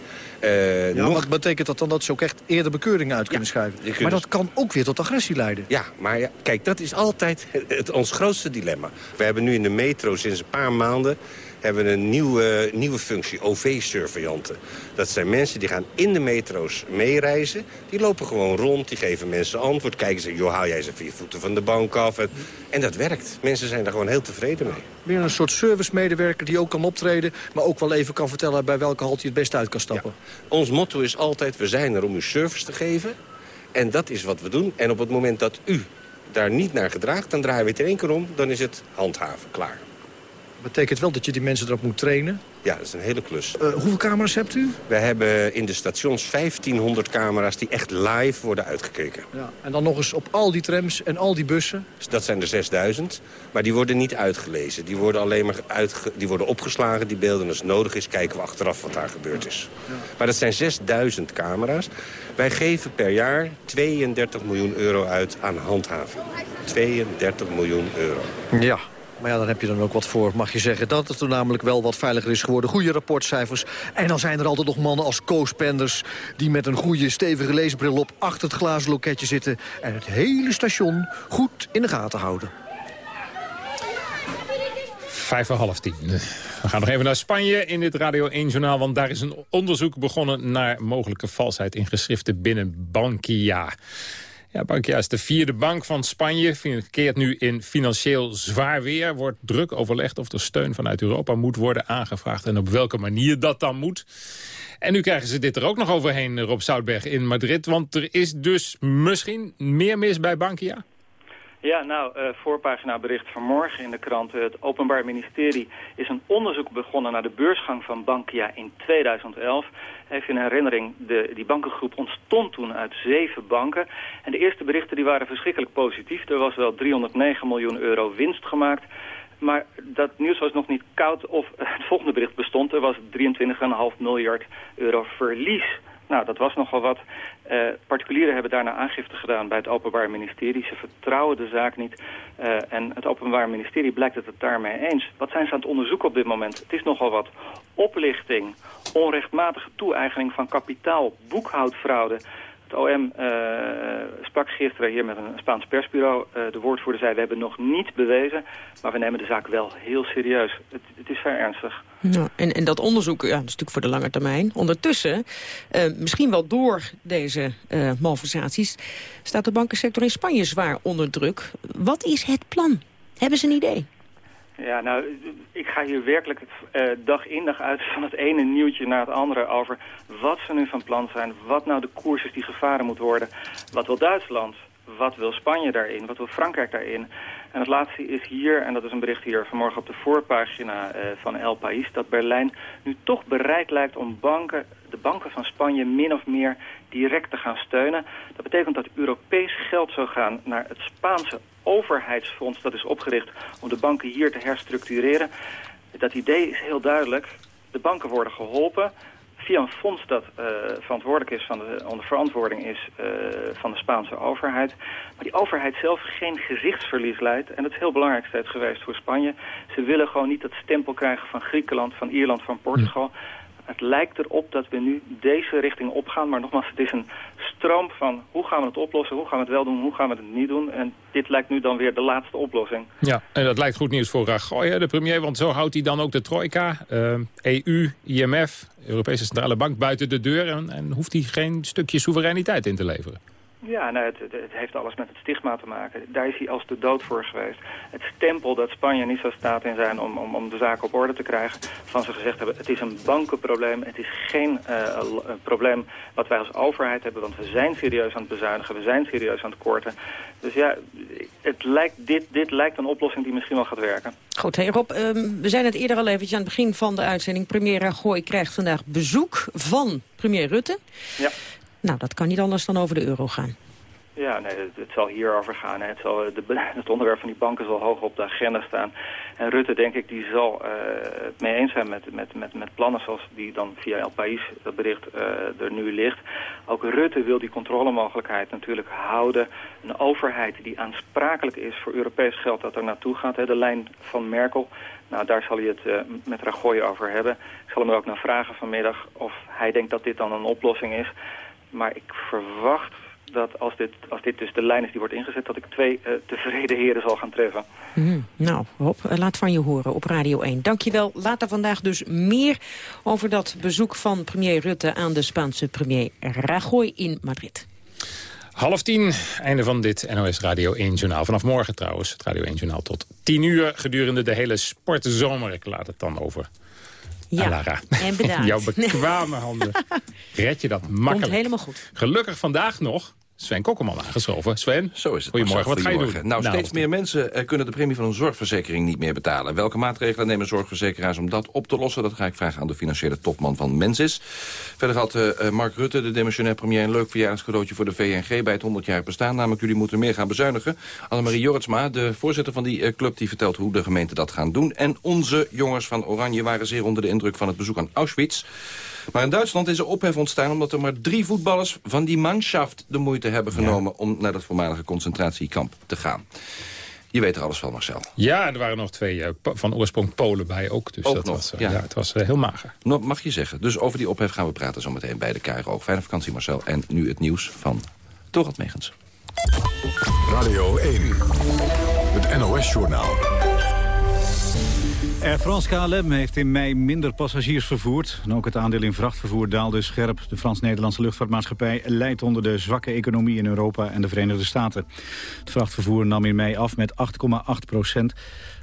Ja, Wat betekent dat dan dat ze ook echt eerder bekeuringen uit kunnen kunnen Maar dat kan ook weer tot agressie leiden. Ja, maar ja, kijk, dat is altijd het, ons grootste dilemma. We hebben nu in de metro sinds een paar maanden hebben we een nieuwe, nieuwe functie, OV-surveillanten. Dat zijn mensen die gaan in de metro's meereizen. Die lopen gewoon rond, die geven mensen antwoord. Kijken ze, joh, haal jij ze vier voeten van de bank af. En, en dat werkt. Mensen zijn daar gewoon heel tevreden mee. Weer een soort servicemedewerker die ook kan optreden... maar ook wel even kan vertellen bij welke halt hij het beste uit kan stappen. Ons motto is altijd, we zijn er om u service te geven. En dat is wat we doen. En op het moment dat u daar niet naar gedraagt, dan draaien we het in één keer om. Dan is het handhaven, klaar. Betekent wel dat je die mensen erop moet trainen. Ja, dat is een hele klus. Eh, hoeveel camera's hebt u? We hebben in de stations 1500 camera's die echt live worden uitgekeken. Ja. En dan nog eens op al die trams en al die bussen. Dus dat zijn er 6000. Maar die worden niet uitgelezen. Die worden alleen maar uitge die worden opgeslagen, die beelden. Als het nodig is, kijken we achteraf wat daar gebeurd is. Maar dat zijn 6000 camera's. Wij geven per jaar 32 miljoen euro uit aan handhaving. 32 miljoen euro. Ja. Maar ja, dan heb je dan ook wat voor, mag je zeggen. Dat het er namelijk wel wat veiliger is geworden. Goede rapportcijfers. En dan zijn er altijd nog mannen als co-spenders... die met een goede stevige leesbril op achter het glazen loketje zitten... en het hele station goed in de gaten houden. Vijf voor half tien. We gaan nog even naar Spanje in dit Radio 1-journaal... want daar is een onderzoek begonnen naar mogelijke valsheid in geschriften binnen Bankia. Ja, Bankia is de vierde bank van Spanje. Verkeert nu in financieel zwaar weer. Wordt druk overlegd of er steun vanuit Europa moet worden aangevraagd... en op welke manier dat dan moet. En nu krijgen ze dit er ook nog overheen, Rob Zoutberg, in Madrid. Want er is dus misschien meer mis bij Bankia? Ja, nou, uh, voorpagina bericht vanmorgen in de krant. Het Openbaar Ministerie is een onderzoek begonnen naar de beursgang van Bankia in 2011. Even in herinnering, de, die bankengroep ontstond toen uit zeven banken. En de eerste berichten die waren verschrikkelijk positief. Er was wel 309 miljoen euro winst gemaakt. Maar dat nieuws was nog niet koud of het volgende bericht bestond. Er was 23,5 miljard euro verlies. Nou, dat was nogal wat. Uh, particulieren hebben daarna aangifte gedaan bij het Openbaar Ministerie. Ze vertrouwen de zaak niet. Uh, en het Openbaar Ministerie blijkt het het daarmee eens. Wat zijn ze aan het onderzoeken op dit moment? Het is nogal wat oplichting, onrechtmatige toe-eigening van kapitaal, boekhoudfraude. Het OM uh, sprak gisteren hier met een Spaans persbureau. Uh, de woordvoerder zei, we hebben nog niet bewezen, maar we nemen de zaak wel heel serieus. Het, het is vrij ernstig. Nou, en, en dat onderzoek, ja, dat is natuurlijk voor de lange termijn. Ondertussen, uh, misschien wel door deze malversaties, staat de bankensector in Spanje zwaar onder druk. Wat is het plan? Hebben ze een idee? Ja, nou, ik ga hier werkelijk het, uh, dag in dag uit van het ene nieuwtje naar het andere over wat ze nu van plan zijn, wat nou de koers is die gevaren moet worden. Wat wil Duitsland? Wat wil Spanje daarin? Wat wil Frankrijk daarin? En het laatste is hier, en dat is een bericht hier vanmorgen op de voorpagina uh, van El País, dat Berlijn nu toch bereid lijkt om banken, de banken van Spanje min of meer direct te gaan steunen. Dat betekent dat Europees geld zou gaan naar het Spaanse overheidsfonds dat is opgericht om de banken hier te herstructureren. Dat idee is heel duidelijk. De banken worden geholpen via een fonds dat uh, verantwoordelijk is van de, onder verantwoording is uh, van de Spaanse overheid. Maar die overheid zelf geen gezichtsverlies leidt. En dat is heel belangrijk geweest voor Spanje. Ze willen gewoon niet dat stempel krijgen van Griekenland, van Ierland, van Portugal. Het lijkt erop dat we nu deze richting opgaan. Maar nogmaals, het is een stroom van hoe gaan we het oplossen, hoe gaan we het wel doen, hoe gaan we het niet doen. En dit lijkt nu dan weer de laatste oplossing. Ja, en dat lijkt goed nieuws voor Rajoy, de premier. Want zo houdt hij dan ook de trojka, EU, IMF, Europese Centrale Bank buiten de deur. En, en hoeft hij geen stukje soevereiniteit in te leveren. Ja, nou, het, het, heeft alles met het stigma te maken. Daar is hij als de dood voor geweest. Het stempel dat Spanje niet zo staat in zijn om, om, om de zaak op orde te krijgen... van ze gezegd hebben, het is een bankenprobleem. Het is geen uh, probleem wat wij als overheid hebben... want we zijn serieus aan het bezuinigen, we zijn serieus aan het korten. Dus ja, het lijkt, dit, dit lijkt een oplossing die misschien wel gaat werken. Goed, hey Rob, um, we zijn het eerder al eventjes aan het begin van de uitzending. Premier Rajoy krijgt vandaag bezoek van premier Rutte. Ja. Nou, dat kan niet anders dan over de euro gaan. Ja, nee, het, zal hierover gaan. hè. Het, zal, eh, de, het onderwerp van die banken zal hoog op de agenda staan. En Rutte, denk ik, die zal eh, het mee eens zijn met, met, met, met plannen zoals die dan via El País, dat bericht, eh, er nu ligt. Ook Rutte wil die controlemogelijkheid natuurlijk houden. Een overheid die aansprakelijk is voor Europees geld dat er naartoe gaat. Hè. De lijn van Merkel, nou, daar zal hij het met Rajoy over hebben. Ik zal hem er ook naar vragen vanmiddag of hij denkt dat dit dan een oplossing is. Maar ik verwacht dat als dit, als dit dus de lijn is die wordt ingezet... dat ik twee eh, tevreden heren zal gaan treffen. Mhm. Nou, Rob, eh, laat van je horen op Radio 1. Dankjewel. Later vandaag dus meer over dat bezoek van premier Rutte... aan de Spaanse premier Rajoy in Madrid. Half tien, einde van dit NOS Radio 1-journaal. Vanaf morgen trouwens, het Radio 1-journaal tot tien uur... gedurende de hele sportzomer. Ik laat het dan over Ja, aan Lara. en bedankt. Jouw bekwame handen. Red je dat makkelijk. Komt helemaal goed. Gelukkig vandaag nog Sven Kokkelman aangeschoven. Sven, Zo is het. Goedemorgen, wat ga je doen? Nou, steeds meer mensen eh, kunnen de premie van een zorgverzekering niet meer betalen. Welke maatregelen nemen zorgverzekeraars om dat op te lossen? Dat ga ik vragen aan de financiële topman van Mensis. Verder had eh, eh, Mark Rutte, de demissionair premier... een leuk verjaardagscadeautje voor de VNG bij het 100-jarig bestaan. Namelijk, jullie moeten meer gaan bezuinigen. Annemarie Jortsma, de voorzitter van die club... die vertelt hoe de gemeenten dat gaan doen. En onze jongens van Oranje waren zeer onder de indruk van het bezoek aan Auschwitz. Maar in Duitsland is er ophef ontstaan omdat er maar drie voetballers van die manschaft de moeite hebben genomen om naar dat voormalige concentratiekamp te gaan. Je weet er alles van, Marcel. Ja, er waren nog twee eh, van oorsprong Polen bij ook. Dus Ook dat nog, was, eh, ja. ja. het was eh, heel mager. Nog mag je zeggen. Dus over die ophef gaan we praten zometeen bij de KRO. Fijne vakantie, Marcel. En nu het nieuws van Dorot Megens. Radio 1, het NOS-journaal. Air France KLM heeft in mei minder passagiers vervoerd. En ook het aandeel in vrachtvervoer daalde scherp. De Frans-Nederlandse luchtvaartmaatschappij leidt onder de zwakke economie in Europa en de Verenigde Staten. Het vrachtvervoer nam in mei af met 8,8 procent.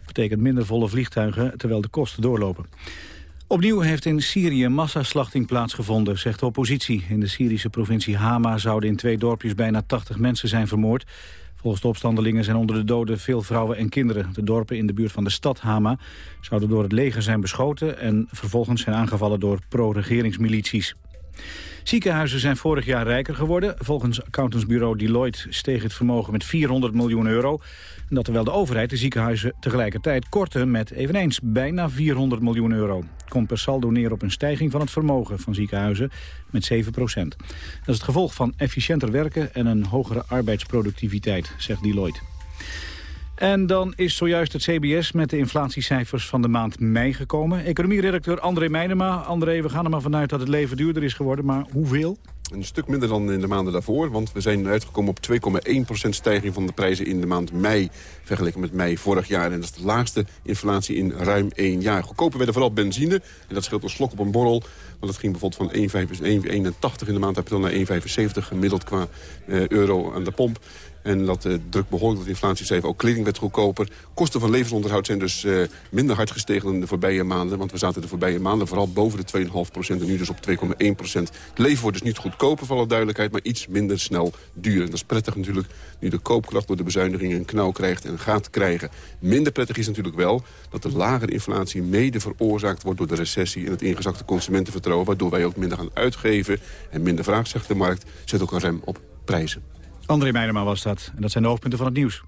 betekent minder volle vliegtuigen, terwijl de kosten doorlopen. Opnieuw heeft in Syrië massaslachting plaatsgevonden, zegt de oppositie. In de Syrische provincie Hama zouden in twee dorpjes bijna 80 mensen zijn vermoord. Volgens de opstandelingen zijn onder de doden veel vrouwen en kinderen. De dorpen in de buurt van de stad Hama zouden door het leger zijn beschoten... en vervolgens zijn aangevallen door pro-regeringsmilities. Ziekenhuizen zijn vorig jaar rijker geworden. Volgens accountantsbureau Deloitte steeg het vermogen met 400 miljoen euro. Dat terwijl de overheid de ziekenhuizen tegelijkertijd kortte met eveneens bijna 400 miljoen euro. Komt per saldo neer op een stijging van het vermogen van ziekenhuizen met 7 procent. Dat is het gevolg van efficiënter werken en een hogere arbeidsproductiviteit, zegt Deloitte. En dan is zojuist het CBS met de inflatiecijfers van de maand mei gekomen. Economieredacteur André Meijnema. André, we gaan er maar vanuit dat het leven duurder is geworden, maar hoeveel? Een stuk minder dan in de maanden daarvoor. Want we zijn uitgekomen op 2,1% stijging van de prijzen in de maand mei. Vergeleken met mei vorig jaar. En dat is de laagste inflatie in ruim één jaar. Goedkoper werden vooral benzine. En dat scheelt een slok op een borrel. Want dat ging bijvoorbeeld van 1,81 in de maand april naar 1,75 gemiddeld qua eh, euro aan de pomp. En dat uh, druk behoorlijk dat inflatiecijfer. Ook kleding werd goedkoper. Kosten van levensonderhoud zijn dus uh, minder hard gestegen dan de voorbije maanden. Want we zaten de voorbije maanden vooral boven de 2,5% en nu dus op 2,1% Het leven wordt dus niet goedkoper, voor alle duidelijkheid, maar iets minder snel duur. En dat is prettig natuurlijk, nu de koopkracht door de bezuinigingen een knauw krijgt en gaat krijgen. Minder prettig is natuurlijk wel dat de lagere inflatie mede veroorzaakt wordt door de recessie en het ingezakte consumentenvertrouwen. Waardoor wij ook minder gaan uitgeven en minder vraag, zegt de markt, zet ook een rem op prijzen. André Meijnema was dat. En dat zijn de hoofdpunten van het nieuws.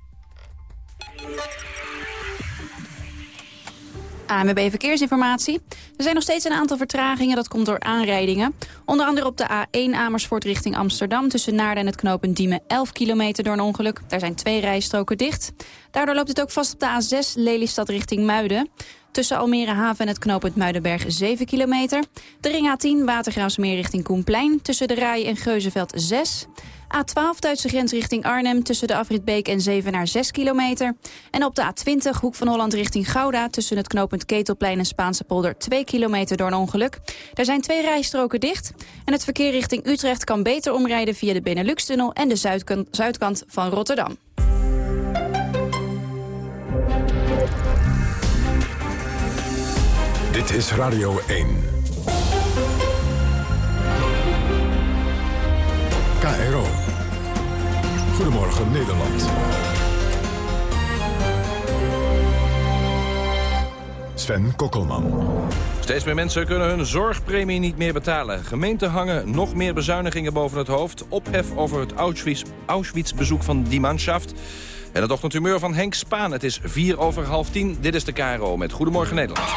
ANWB Verkeersinformatie. Er zijn nog steeds een aantal vertragingen, dat komt door aanrijdingen. Onder andere op de A1 Amersfoort richting Amsterdam... tussen Naarden en het knooppunt Diemen 11 kilometer door een ongeluk. Daar zijn twee rijstroken dicht. Daardoor loopt het ook vast op de A6 Lelystad richting Muiden. Tussen Almere Haven en het knooppunt Muidenberg 7 kilometer. De ring A10 Watergraafsmeer richting Koenplein. Tussen de Rij en Geuzenveld 6. A12 Duitse grens richting Arnhem tussen de Afritbeek en Zevenaar 6 kilometer. En op de A20 Hoek van Holland richting Gouda tussen het knooppunt Ketelplein en Spaanse polder 2 kilometer door een ongeluk. Er zijn twee rijstroken dicht. En het verkeer richting Utrecht kan beter omrijden via de Benelux-tunnel en de zuidkant, zuidkant van Rotterdam. Dit is Radio 1. KRO. Goedemorgen Nederland. Sven Kokkelman. Steeds meer mensen kunnen hun zorgpremie niet meer betalen. Gemeenten hangen nog meer bezuinigingen boven het hoofd. Ophef over het Auschwitz-bezoek van die manschaft. En het ochtendhumeur van Henk Spaan. Het is vier over half tien. Dit is de KRO met Goedemorgen Nederland.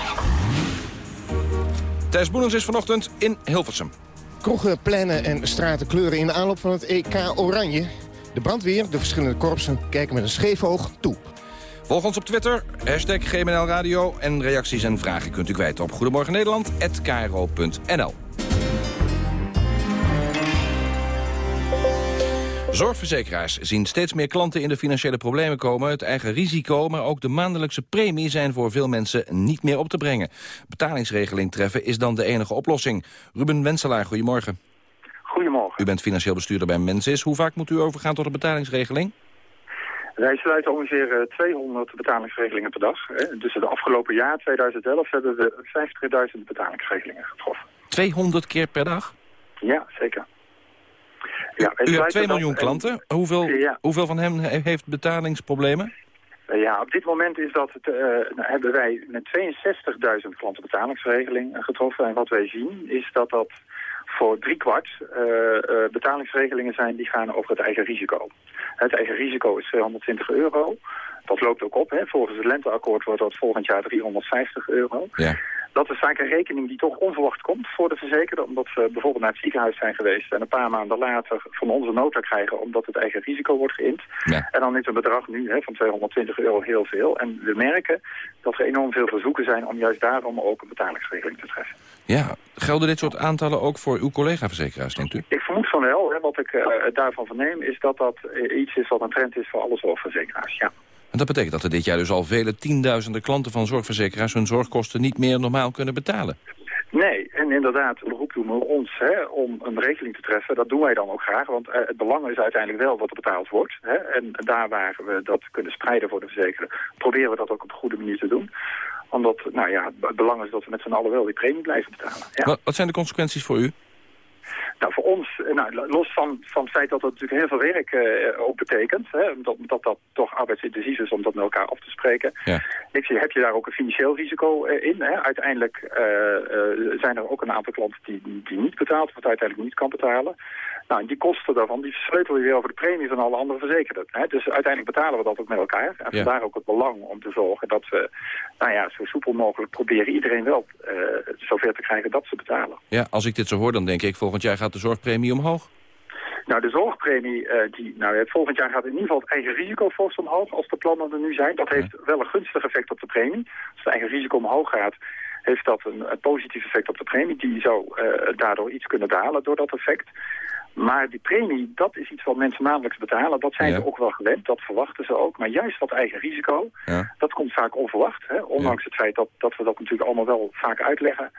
Thijs Boenens is vanochtend in Hilversum. Kroegen, pleinen en straten kleuren in de aanloop van het EK Oranje. De brandweer, de verschillende korpsen kijken met een scheef oog toe. Volg ons op Twitter, hashtag GMNL Radio. En reacties en vragen kunt u kwijt op Goedemorgen Nederland@kro.nl. Zorgverzekeraars zien steeds meer klanten in de financiële problemen komen. Het eigen risico, maar ook de maandelijkse premie zijn voor veel mensen niet meer op te brengen. Betalingsregeling treffen is dan de enige oplossing. Ruben Wenselaar, goedemorgen. Goedemorgen. U bent financieel bestuurder bij Mensis. Hoe vaak moet u overgaan tot een betalingsregeling? Wij sluiten ongeveer 200 eh, betalingsregelingen per dag. Dus het afgelopen jaar, 2011, hebben we 50.000 betalingsregelingen getroffen. 200 keer per dag? Ja, zeker. Ja, u hebt 2 miljoen klanten. Hoeveel, hoeveel van hen heeft betalingsproblemen? Eh, ja, op dit moment is dat het, uh, hebben wij met 62.000 klanten betalingsregeling getroffen. En wat wij zien is dat dat voor driekwart uh, betalingsregelingen zijn die gaan over het eigen risico. Het eigen risico is 220 euro. Dat loopt ook op. Hè. Volgens het lenteakkoord wordt dat volgend jaar 350 euro. Ja. Dat is vaak een rekening die toch onverwacht komt voor de verzekerde. Omdat we bijvoorbeeld naar het ziekenhuis zijn geweest... en een paar maanden later van onze nota krijgen... omdat het eigen risico wordt geïnd. Ja. En dan is een bedrag nu hè, van 220 euro heel veel. En we merken dat er enorm veel verzoeken zijn... om juist daarom ook een betalingsregeling te treffen. Ja, gelden dit soort aantallen ook voor uw collega-verzekeraars, denkt u? Ik vermoed van wel. Hè. Wat ik uh, daarvan verneem is dat dat uh, iets is wat een trend is voor alle zorgverzekeraars. Ja. En dat betekent dat er dit jaar dus al vele tienduizenden klanten van zorgverzekeraars... hun zorgkosten niet meer normaal kunnen betalen. Nee, en inderdaad, roept u ons hè, om een regeling te treffen. Dat doen wij dan ook graag, want uh, het belang is uiteindelijk wel wat er betaald wordt. Hè, en daar waar we dat kunnen spreiden voor de verzekerde, proberen we dat ook op een goede manier te doen omdat, nou ja, het belang is dat we met z'n allen wel die premie blijven betalen. Ja. Wat zijn de consequenties voor u? Nou, voor ons, nou, los van, van het feit dat dat natuurlijk heel veel werk uh, ook betekent, hè, dat, dat dat toch arbeidsintensief is om dat met elkaar af te spreken. Ja. Ik zie, heb je daar ook een financieel risico uh, in. Hè? Uiteindelijk zijn er ook een aantal klanten die, die niet betaalt, of het uiteindelijk niet kan betalen. Nou, en die kosten daarvan, die sleutelen weer over de premie van alle andere verzekerden. Hè? Dus uiteindelijk betalen we dat ook met elkaar. En vandaar ook het belang om te zorgen dat we, nou ja, zo soepel mogelijk proberen iedereen wel uh, zover te krijgen dat ze betalen. Ja, als ik dit zo hoor, dan denk ik, volgend jaar gaat de zorgpremie omhoog. Nou, de zorgpremie, uh, die, nou, het volgend jaar gaat in ieder geval het eigen risico fors omhoog, als de plannen er nu zijn. Dat heeft wel een gunstig effect op de premie. Als het eigen risico omhoog gaat, heeft dat een, een positief effect op de premie. Die zou uh, daardoor iets kunnen dalen door dat effect. Maar die premie, dat is iets wat mensen maandelijks betalen. Dat zijn Ja. ze ook wel gewend, dat verwachten ze ook. Maar juist dat eigen risico, Ja. dat komt vaak onverwacht. Hè? Ondanks het feit dat, dat we dat natuurlijk allemaal wel vaak uitleggen,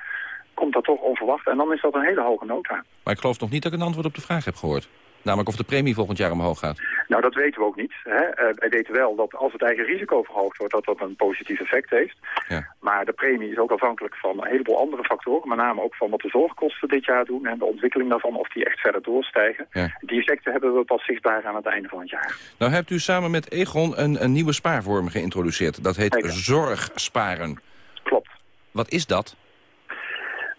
komt dat toch onverwacht. En dan is dat een hele hoge nota. Maar ik geloof nog niet dat ik een antwoord op de vraag heb gehoord. Namelijk of de premie volgend jaar omhoog gaat. Nou, dat weten we ook niet. Hè? Eh, wij weten wel dat als het eigen risico verhoogd wordt, dat dat een positief effect heeft. Ja. Maar de premie is ook afhankelijk van een heleboel andere factoren. Met name ook van wat de zorgkosten dit jaar doen en de ontwikkeling daarvan, of die echt verder doorstijgen. Ja. Die effecten hebben we pas zichtbaar aan het einde van het jaar. Nou hebt u samen met Egon een, een nieuwe spaarvorm geïntroduceerd. Dat heet zorgsparen. Klopt. Wat is dat?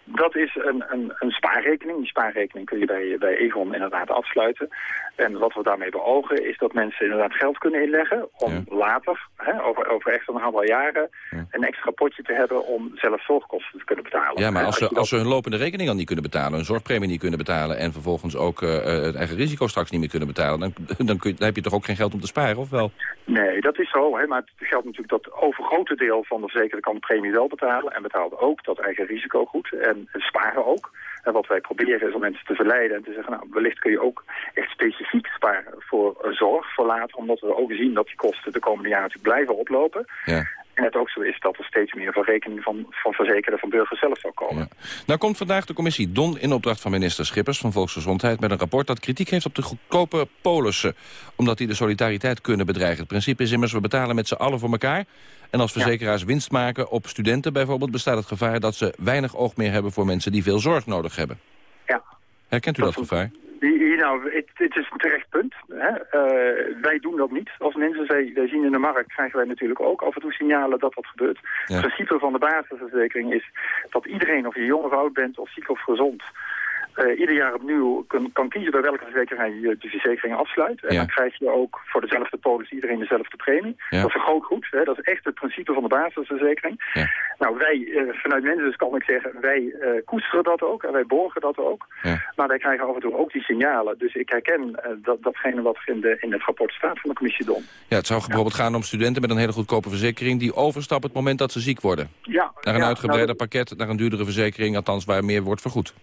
Dat is een, een, een spaarrekening. Die spaarrekening kun je bij, bij Egon inderdaad afsluiten. En wat we daarmee beogen is dat mensen inderdaad geld kunnen inleggen... om later, hè, over, over echt een aantal jaren, een extra potje te hebben... om zelf zorgkosten te kunnen betalen. Ja, maar als ze, als ze hun lopende rekening al niet kunnen betalen... hun zorgpremie niet kunnen betalen... en vervolgens ook eh, eh, het eigen risico straks niet meer kunnen betalen... dan, dan, kun je, dan heb je toch ook geen geld om te sparen, of wel? Nee, dat is zo. Hè, maar het geldt natuurlijk dat overgrote deel van de verzekerde kan de premie wel betalen. En betaalt ook dat eigen risico goed. En sparen ook. En wat wij proberen is om mensen te verleiden en te zeggen... nou, wellicht kun je ook echt specifiek sparen voor eh, zorg voor later. Omdat we ook zien dat die kosten de komende jaren blijven oplopen. Ja. En het ook zo is dat er steeds meer van rekening van, van verzekerden van burgers zelf zal komen. Nou komt vandaag de commissie DON in opdracht van minister Schippers van Volksgezondheid... met een rapport dat kritiek heeft op de goedkope polissen. Omdat die de solidariteit kunnen bedreigen. Het principe is immers, we betalen met z'n allen voor elkaar. En als verzekeraars winst maken op studenten bijvoorbeeld... bestaat het gevaar dat ze weinig oog meer hebben voor mensen die veel zorg nodig hebben. Ja. Herkent u dat, gevaar? Nou, het, het is een terecht punt. Hè. Eh, wij doen dat niet als mensen. Zij, wij zien in de markt, krijgen wij natuurlijk ook af en toe signalen dat dat gebeurt. Het principe van de basisverzekering is dat iedereen, of je jong of oud bent, of ziek of gezond... eh, ieder jaar opnieuw kan, kan kiezen bij welke verzekering je de verzekering afsluit. En Ja. dan krijg je ook voor dezelfde polis iedereen dezelfde premie. Ja. Dat is een groot goed. Hè. Dat is echt het principe van de basisverzekering. Ja. Nou, wij, eh, vanuit mensen kan ik zeggen, wij eh, koesteren dat ook en wij borgen dat ook. Ja. Maar wij krijgen af en toe ook die signalen. Dus ik herken dat, datgene wat in, de, in het rapport staat van de commissie DON. Ja, het zou bijvoorbeeld gaan om studenten met een hele goedkope verzekering... die overstappen het moment dat ze ziek worden. Ja, Naar een uitgebreider nou, pakket, naar een duurdere verzekering... althans waar meer wordt vergoed.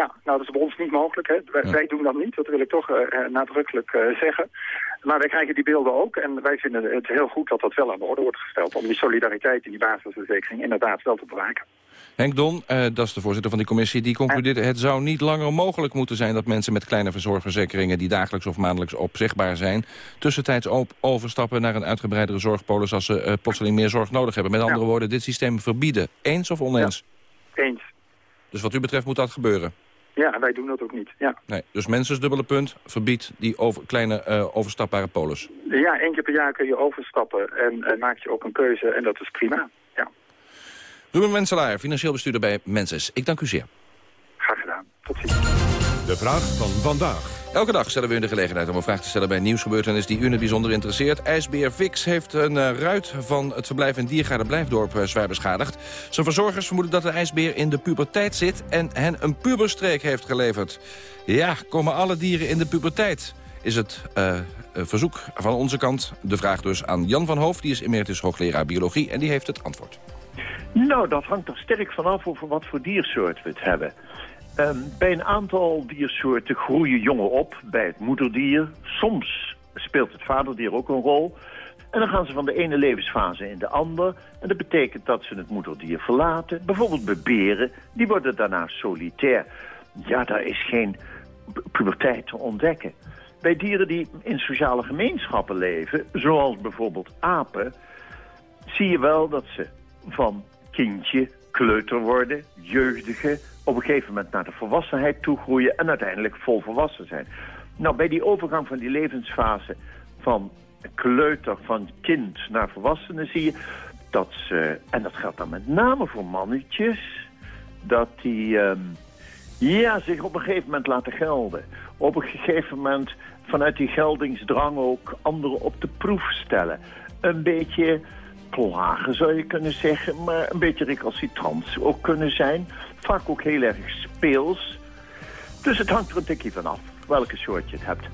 Ja, nou dat is bij ons niet mogelijk. Hè. Wij, Ja. wij doen dat niet, dat wil ik toch eh, eh, nadrukkelijk eh, zeggen. Maar wij krijgen die beelden ook en wij vinden het heel goed dat dat wel aan de orde wordt gesteld. Om die solidariteit in die basisverzekering inderdaad wel te bewaken. Henk Don, eh, dat is de voorzitter van die commissie, die concludeerde... het zou niet langer mogelijk moeten zijn dat mensen met kleine verzorgverzekeringen... die dagelijks of maandelijks opzichtbaar zijn... tussentijds op overstappen naar een uitgebreidere zorgpolis... als ze plotseling meer zorg nodig hebben. Met andere woorden, dit systeem verbieden. Eens of oneens? Eens. Dus wat u betreft moet dat gebeuren? Ja, wij doen dat ook niet. Ja, Nee, dus mensen dubbele punt, verbied die over, kleine eh, overstapbare polis. ja één keer per jaar kun je overstappen en eh, maak je ook een keuze en dat is prima. Ja, Ruben Wenselaar, financieel bestuurder bij Menses. Ik dank u zeer. graag gedaan. Tot ziens. De vraag van vandaag. Elke dag stellen we u de gelegenheid om een vraag te stellen bij nieuwsgebeurtenis die u het bijzonder interesseert. IJsbeer Vix heeft een eh, ruit van het verblijf in Diergaarde Blijfdorp eh, zwaar beschadigd. Zijn verzorgers vermoeden dat de ijsbeer in de puberteit zit en hen een puberstreek heeft geleverd. Ja, komen alle dieren in de puberteit? Is het eh, verzoek van onze kant. De vraag dus aan Jan van Hoof, die is emeritus hoogleraar biologie en die heeft het antwoord. Nou, dat hangt er sterk vanaf over wat voor diersoort we het hebben. Ehm, bij een aantal diersoorten groeien jongen op bij het moederdier. Soms speelt het vaderdier ook een rol. En dan gaan ze van de ene levensfase in de andere. En dat betekent dat ze het moederdier verlaten. Bijvoorbeeld bij beren, die worden daarna solitair. Ja, daar is geen pu- puberteit te ontdekken. Bij dieren die in sociale gemeenschappen leven, zoals bijvoorbeeld apen zie je wel dat ze van kindje, kleuter worden, jeugdige, op een gegeven moment naar de volwassenheid toegroeien en uiteindelijk volvolwassen zijn. Nou, bij die overgang van die levensfase van kleuter, van kind naar volwassene zie je dat ze, en dat geldt dan met name voor mannetjes, dat die ehm, ja, zich op een gegeven moment laten gelden. Op een gegeven moment vanuit die geldingsdrang ook anderen op de proef stellen. Een beetje plagen zou je kunnen zeggen, maar een beetje recalcitrant ook kunnen zijn. Vaak ook heel erg speels. Dus het hangt er een tikje van af welke soort je het hebt.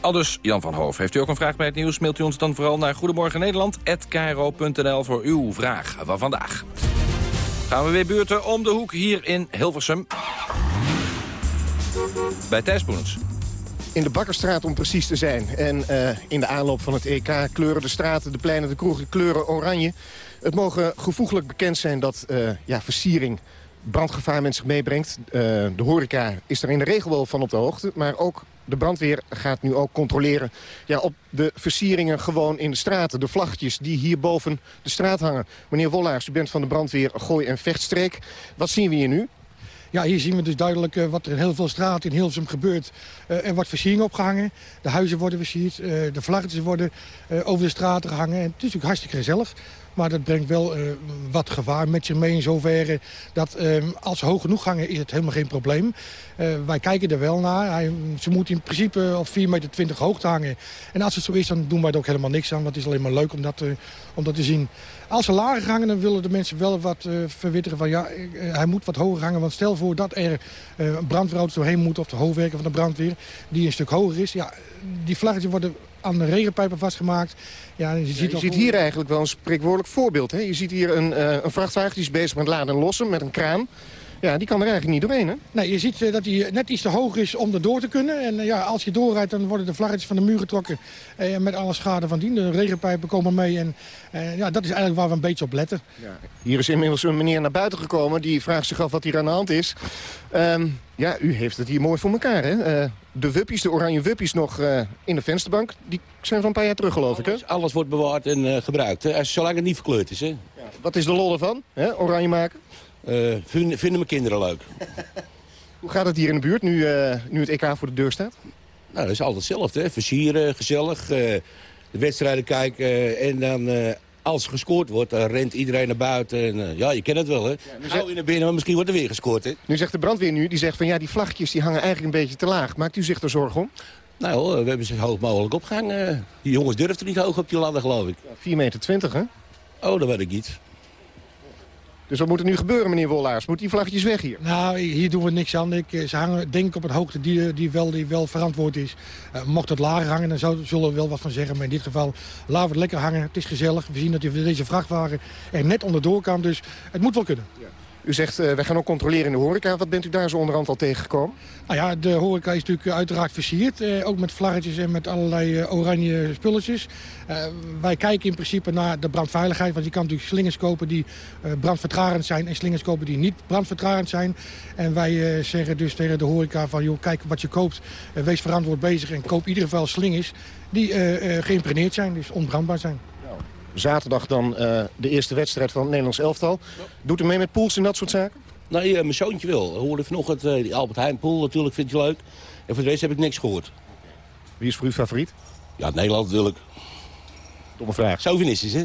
Aldus Jan van Hoof. Heeft u ook een vraag bij het nieuws? Mailt u ons dan vooral naar Goedemorgen Nederland@kro.nl voor uw vraag van vandaag. Gaan we weer buurten om de hoek hier in Hilversum. Bij Thijs Boenens. In de Bakkerstraat om precies te zijn. En eh, in de aanloop van het EK kleuren de straten, de pleinen, de kroegen kleuren oranje. Het mogen gevoeglijk bekend zijn dat eh, ja, versiering brandgevaar met zich meebrengt. Eh, de horeca is er in de regel wel van op de hoogte. Maar ook de brandweer gaat nu ook controleren ja, op de versieringen gewoon in de straten. De vlaggetjes die hier boven de straat hangen. Meneer Wollaars, u bent van de brandweer Gooi- en Vechtstreek. Wat zien we hier nu? Ja, hier zien we dus duidelijk eh, wat er in heel veel straten in Hilversum gebeurt. Eh, er wordt versiering opgehangen. De huizen worden versierd. eh, de vlaggetjes worden over de straten gehangen. En het is natuurlijk hartstikke gezellig. Maar dat brengt wel eh, wat gevaar met zich mee in zoverre... dat eh, als ze hoog genoeg hangen is het helemaal geen probleem. Eh, wij kijken er wel naar. Hij, ze moeten in principe op 4,20 meter hoogte hangen. En als het zo is, dan doen wij er ook helemaal niks aan. Want het is alleen maar leuk om dat, eh, om dat te zien. Als ze lager hangen, dan willen de mensen wel wat eh, verwitteren van... ja, hij moet wat hoger hangen. Want stel voor dat er een brandweerauto doorheen moet... of de hoofdwerker van de brandweer, die een stuk hoger is. Ja, die vlaggetjes worden aan de regenpijpen vastgemaakt. Ja, je ziet, Je ziet hier eigenlijk wel een spreekwoordelijk voorbeeld. Hè? Je ziet hier een, eh, een vrachtwagen die is bezig met laden en lossen met een kraan. Ja, die kan er eigenlijk niet doorheen, hè? Nee, je ziet eh, dat hij net iets te hoog is om er door te kunnen. En eh, ja, als je doorrijdt, dan worden de vlaggetjes van de muur getrokken. eh, met alle schade van dien. De regenpijpen komen mee. En eh, ja, dat is eigenlijk waar we een beetje op letten. Hier is inmiddels een meneer naar buiten gekomen. Die vraagt zich af wat hier aan de hand is. Ehm, ja, u heeft het hier mooi voor elkaar, hè? Eh, de wuppies, de oranje wuppies nog eh, in de vensterbank. Die zijn van een paar jaar terug, geloof ik, hè? Alles wordt bewaard en eh, gebruikt, hè? Zolang het niet verkleurd is. Hè? Wat is de lol ervan, hè? oranje maken? Eh, vinden, vinden mijn kinderen leuk. Hoe gaat het hier in de buurt nu, eh, nu het EK voor de deur staat? Nou, dat is altijd hetzelfde. Hè? Versieren, gezellig, eh, de wedstrijden kijken en dan... als er gescoord wordt, dan rent iedereen naar buiten. En, ja, je kent het wel, hè? nu zo in naar binnen, maar misschien wordt er weer gescoord, hè? Nu zegt de brandweer nu, die zegt van ja, die vlaggetjes die hangen eigenlijk een beetje te laag. Maakt u zich er zorgen om? Nou, we hebben ze hoog mogelijk opgehangen. Eh, Die jongens durfden niet hoog op die ladder, geloof ik. 4,20 meter, hè? Oh, dat weet ik niet. Dus wat moet er nu gebeuren, meneer Wollaars? Moet die vlaggetjes weg hier? Nou, hier doen we niks aan. Ik, eh, ze hangen denk ik op een hoogte die, die, wel, die wel verantwoord is. Eh, mocht het lager hangen, dan zou, zullen we wel wat van zeggen. Maar in dit geval, laten we het lekker hangen. Het is gezellig. We zien dat deze vrachtwagen er net onderdoor kan. Dus het moet wel kunnen. U zegt, eh wij gaan ook controleren in de horeca. Wat bent u daar zo onderhand al tegengekomen? Nou ja, de horeca is natuurlijk uiteraard versierd. Eh, ook met vlaggetjes en met allerlei eh, oranje spulletjes. Wij kijken in principe naar de brandveiligheid. Want je kan natuurlijk slingers kopen die brandvertragend zijn... en slingers kopen die niet brandvertragend zijn. En wij zeggen dus tegen de horeca van... joh, kijk wat je koopt, wees verantwoord bezig... en koop in ieder geval slingers die geïmpregneerd zijn, dus onbrandbaar zijn. Zaterdag dan eh, de eerste wedstrijd van het Nederlands elftal. Doet u mee met pools en dat soort zaken? Nee, eh, mijn zoontje wil. Hoorde vanochtend eh, die Albert Heijn pool, natuurlijk vindt hij leuk. En voor de rest heb ik niks gehoord. Wie is voor u favoriet? Ja, Nederland natuurlijk. Domme vraag. Chauvinistisch, hè?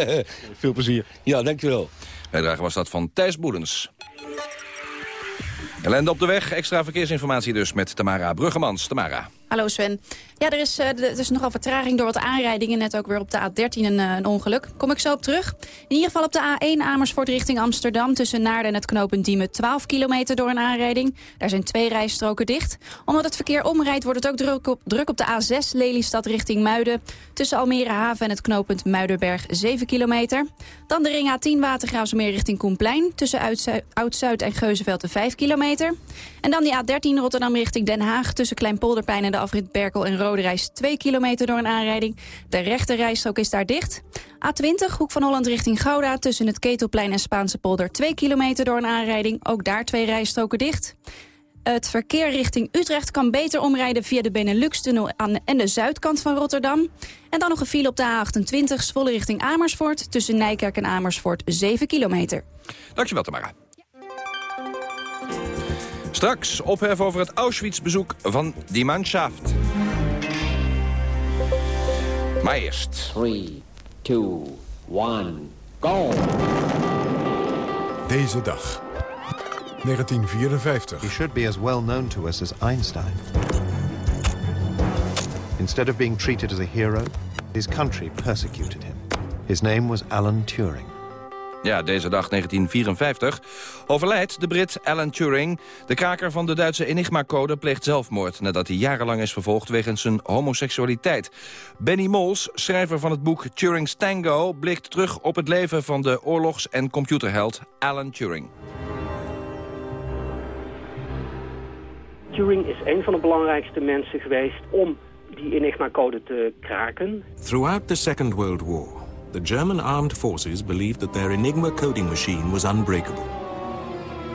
Veel plezier. Ja, dankjewel. Bijdrage was dat van Thijs Boedens. Ellende op de weg, extra verkeersinformatie dus met Tamara Bruggemans. Tamara. Hallo Sven. Ja, er is, eh, er is nogal vertraging door wat aanrijdingen. Net ook weer op de A13 een, eh, een ongeluk. Kom ik zo op terug. In ieder geval op de A1 Amersfoort richting Amsterdam... tussen Naarden en het knooppunt Diemen 12 kilometer door een aanrijding. Daar zijn twee rijstroken dicht. Omdat het verkeer omrijdt wordt het ook druk op, druk op de A6 Lelystad richting Muiden. Tussen Almere Haven en het knooppunt Muidenberg 7 kilometer. Dan de ring A10 Watergraafsmeer richting Koenplein. Tussen Oud-Zu- Oud-Zuid en Geuzenveld 5 kilometer. En dan die A13 Rotterdam richting Den Haag... tussen Kleinpolderplein en de afrit Berkel en Rode Reis 2 kilometer door een aanrijding. De rechte rijstrook is daar dicht. A20 Hoek van Holland richting Gouda... tussen het Ketelplein en Spaanse polder 2 kilometer door een aanrijding. Ook daar twee rijstroken dicht. Het verkeer richting Utrecht kan beter omrijden via de Benelux-tunnel en de zuidkant van Rotterdam. En dan nog een file op de A28 Zwolle richting Amersfoort... tussen Nijkerk en Amersfoort 7 kilometer. Dankjewel, Tamara. Straks ophef over het Auschwitz-bezoek van die Mannschaft. Maar eerst... 3, 2, 1, go! Deze dag. 1954. He should be as well known to us as Einstein. Instead of being treated as a hero, his country persecuted him. His name was Alan Turing. Ja, deze dag 1954 overlijdt de Brit Alan Turing. De kraker van de Duitse Enigma-code pleegt zelfmoord... nadat hij jarenlang is vervolgd wegens zijn homoseksualiteit. Benny Mols, schrijver van het boek Turing's Tango... blikt terug op het leven van de oorlogs- en computerheld Alan Turing. Turing is een van de belangrijkste mensen geweest om die Enigma-code te kraken. Throughout the Second World War, the German armed forces believed that their Enigma coding machine was unbreakable.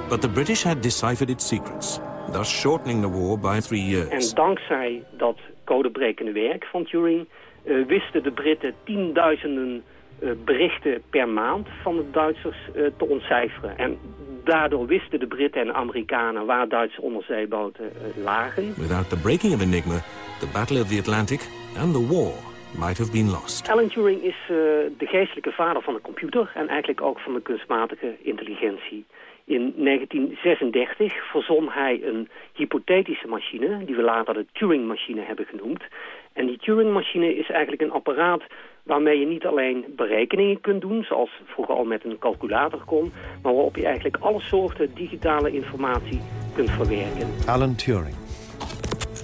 But the British had deciphered its secrets, thus shortening the war by three years. En dankzij dat codebrekende werk van Turing eh, wisten de Britten tienduizenden eh, berichten per maand van de Duitsers eh, te ontcijferen. En daardoor wisten de Britten en Amerikanen waar Duitse onderzeeboten lagen. Without the breaking of Enigma, the Battle of the Atlantic and the war might have been lost. Alan Turing is eh, de geestelijke vader van de computer en eigenlijk ook van de kunstmatige intelligentie. In 1936 verzon hij een hypothetische machine, die we later de Turing-machine hebben genoemd. En die Turing-machine is eigenlijk een apparaat waarmee je niet alleen berekeningen kunt doen, zoals vroeger al met een calculator kon, maar waarop je eigenlijk alle soorten digitale informatie kunt verwerken. Alan Turing,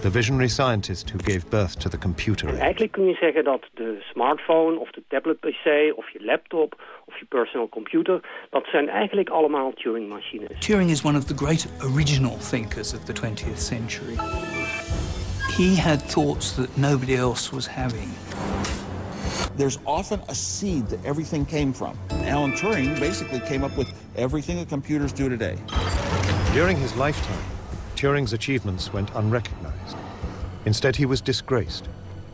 the visionary scientist who gave birth to the computer En eigenlijk kun je zeggen dat de smartphone of de tablet-pc of je laptop of je personal computer, dat zijn eigenlijk allemaal Turing-machines. Turing is one of the great original thinkers of the 20th century. He had thoughts that nobody else was having. There's often a seed that everything came from. Alan Turing basically came up with everything that computers do today. During his lifetime, Turing's achievements went unrecognized. Instead, he was disgraced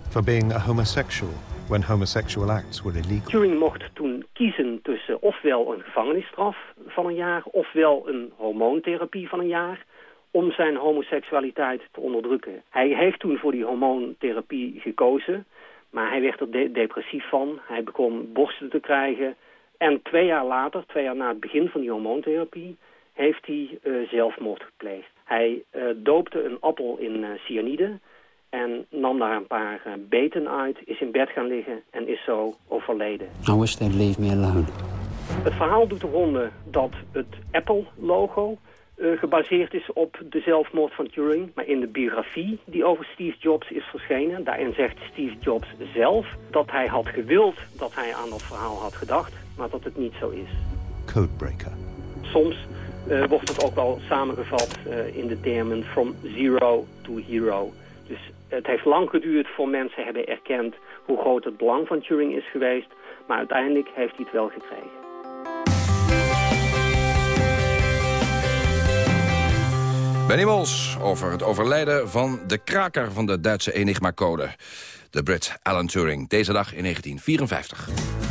for being a homosexual when homosexual acts were illegal. Turing mocht toen kiezen tussen ofwel een gevangenisstraf van een jaar... ofwel een hormoontherapie van een jaar... om zijn homoseksualiteit te onderdrukken. Hij heeft toen voor die hormoontherapie gekozen, maar hij werd er depressief van. Hij begon borsten te krijgen. En twee jaar later, twee jaar na het begin van die hormoontherapie, heeft hij uh, zelfmoord gepleegd. Hij uh, doopte een appel in uh, cyanide en nam daar een paar beten uit, is in bed gaan liggen en is zo overleden. I wish they'd leave me alone. Het verhaal doet de ronde dat het Apple-logo uh, gebaseerd is op de zelfmoord van Turing. Maar in de biografie die over Steve Jobs is verschenen... daarin zegt Steve Jobs zelf dat hij had gewild dat hij aan dat verhaal had gedacht... maar dat het niet zo is. Codebreaker. Soms uh, wordt het ook wel samengevat uh, in de termen from zero to hero. Dus het heeft lang geduurd voor mensen hebben erkend hoe groot het belang van Turing is geweest... maar uiteindelijk heeft hij het wel gekregen. Benny Mols over het overlijden van de kraker van de Duitse Enigma-code. De Brit Alan Turing, deze dag in 1954.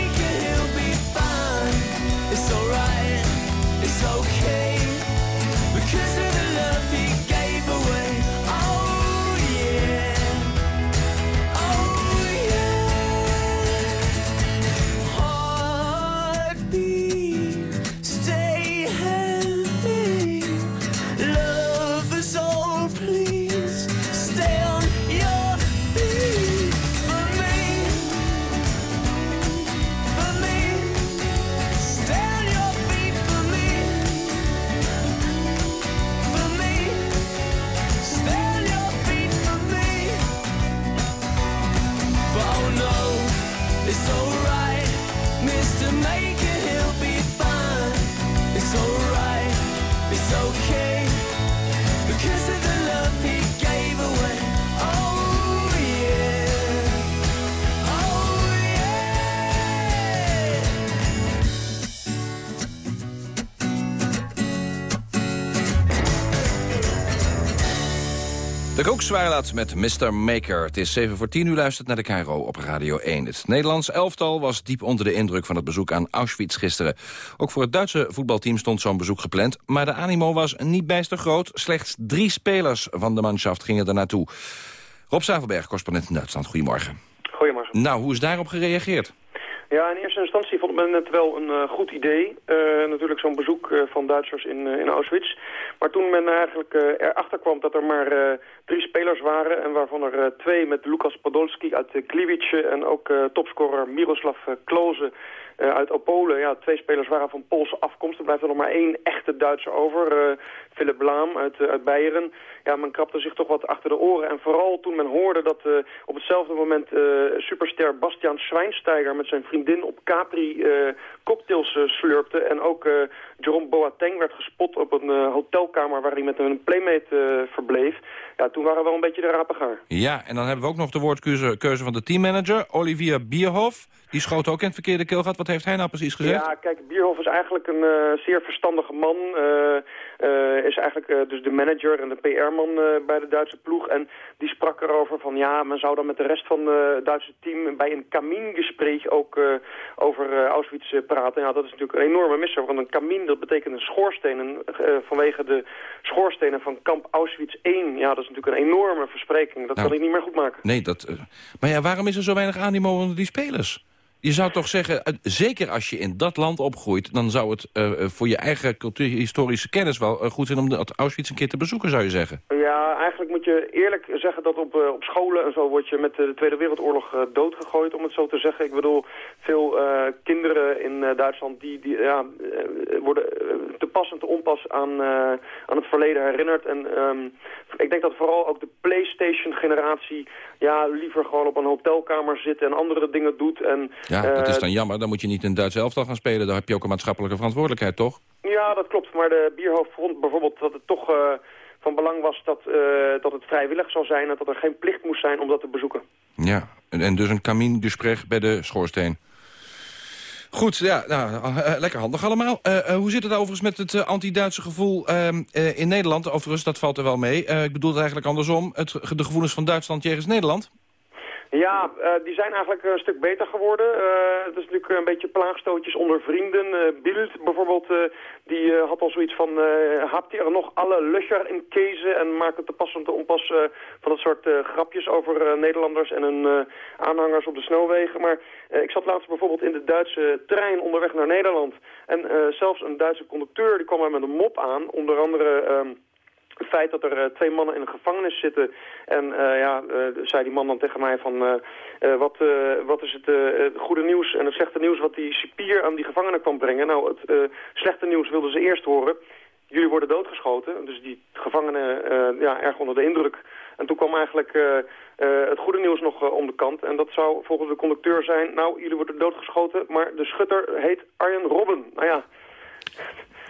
okay. De Rookzwaarlaat met Mr. Maker. Het is 7 voor 10 u luistert naar de KRO op Radio 1. Het Nederlands elftal was diep onder de indruk van het bezoek aan Auschwitz gisteren. Ook voor het Duitse voetbalteam stond zo'n bezoek gepland. Maar de animo was niet bijster groot. Slechts drie spelers van de manschaft gingen er naartoe. Rob Zavelberg, correspondent in Duitsland. Goedemorgen. Goedemorgen. Nou, hoe is daarop gereageerd? Ja, in eerste instantie vond men het wel een eh, goed idee. Eh, natuurlijk zo'n bezoek eh, van Duitsers in, in Auschwitz. Maar toen men eigenlijk erachter kwam dat er maar drie spelers waren... en waarvan er twee met Lukas Podolski uit Gliwice... en ook topscorer Miroslav Klose uit Opolen. Ja, twee spelers waren van Poolse afkomst. Er blijft er nog maar één echte Duitser over. Philip Laam uit, uit Beieren. Ja, men krapte zich toch wat achter de oren. En vooral toen men hoorde dat op hetzelfde moment superster Bastiaan Schweinsteiger... met zijn vriend vriendin op Capri cocktails slurpte. En ook Jerome Boateng werd gespot op een hotelkamer waar hij met een playmate verbleef. Ja, toen waren we wel een beetje de rapengaar. Ja, en dan hebben we ook nog de woordkeuze keuze van de teammanager, Olivier Bierhoff. Die schoot ook in het verkeerde keelgat. Wat heeft hij nou precies gezegd? Ja, kijk, Bierhoff is eigenlijk een zeer verstandige man. Uh, is eigenlijk dus de manager en de PR-man bij de Duitse ploeg. En die sprak erover van ja, men zou dan met de rest van het Duitse team bij een kamingesprek ook over Auschwitz praten. Ja, dat is natuurlijk een enorme misser, want een kamin dat betekent een schoorsteen. En, vanwege de schoorstenen van kamp Auschwitz 1, ja, dat is natuurlijk een enorme verspreking. Dat Nou. kan ik niet meer goed maken. Nee, dat... eh, maar ja, waarom is er zo weinig animo onder die spelers? Je zou toch zeggen, eh, zeker als je in dat land opgroeit... dan zou het eh, eh, voor je eigen cultuurhistorische kennis wel goed zijn... om dat Auschwitz een keer te bezoeken, zou je zeggen. Ja, eigenlijk moet je eerlijk zeggen dat op, op scholen en zo word je met de Tweede Wereldoorlog doodgegooid, om het zo te zeggen. Ik bedoel, veel kinderen in Duitsland die, die ja, worden te pas en te onpas aan, aan het verleden herinnerd. En ehm, ik denk dat vooral ook de Playstation-generatie ja, liever gewoon op een hotelkamer zit en andere dingen doet. En, Ja, dat eh, is dan jammer. Dan moet je niet in Duits elftal gaan spelen. Daar heb je ook een maatschappelijke verantwoordelijkheid, toch? Ja, dat klopt. Maar de Bierhoofd vond bijvoorbeeld dat het toch eh, van belang was dat, eh, dat het vrijwillig zou zijn... en dat er geen plicht moest zijn om dat te bezoeken. Ja, en, en dus een kamingesprek bij de schoorsteen. Goed, ja, nou, lekker handig allemaal. Hoe zit het overigens met het anti-Duitse gevoel ehm, eh, in Nederland? Overigens, dat valt er wel mee. Ik bedoel het eigenlijk andersom. Het, de gevoelens van Duitsland jegens Nederland? Ja, eh, die zijn eigenlijk een stuk beter geworden. Eh, het is natuurlijk een beetje plaagstootjes onder vrienden. Eh Bild bijvoorbeeld, die had al zoiets van... hapt er nog alle löcher in kezen en maakt het te pas en te onpas van dat soort grapjes over Nederlanders en hun aanhangers op de snelwegen. Maar ik zat laatst bijvoorbeeld in de Duitse trein onderweg naar Nederland. En zelfs een Duitse conducteur die kwam mij met een mop aan, onder andere... ehm, het feit dat er eh, twee mannen in een gevangenis zitten. En eh, ja, eh, zei die man dan tegen mij van... wat, wat is het goede nieuws en het slechte nieuws wat die cipier aan die gevangenen kwam brengen? Nou, het slechte nieuws wilden ze eerst horen. Jullie worden doodgeschoten. Dus die gevangenen ja, erg onder de indruk. En toen kwam eigenlijk het goede nieuws nog om de kant. En dat zou volgens de conducteur zijn... nou, jullie worden doodgeschoten, maar de schutter heet Arjen Robben. Nou ja,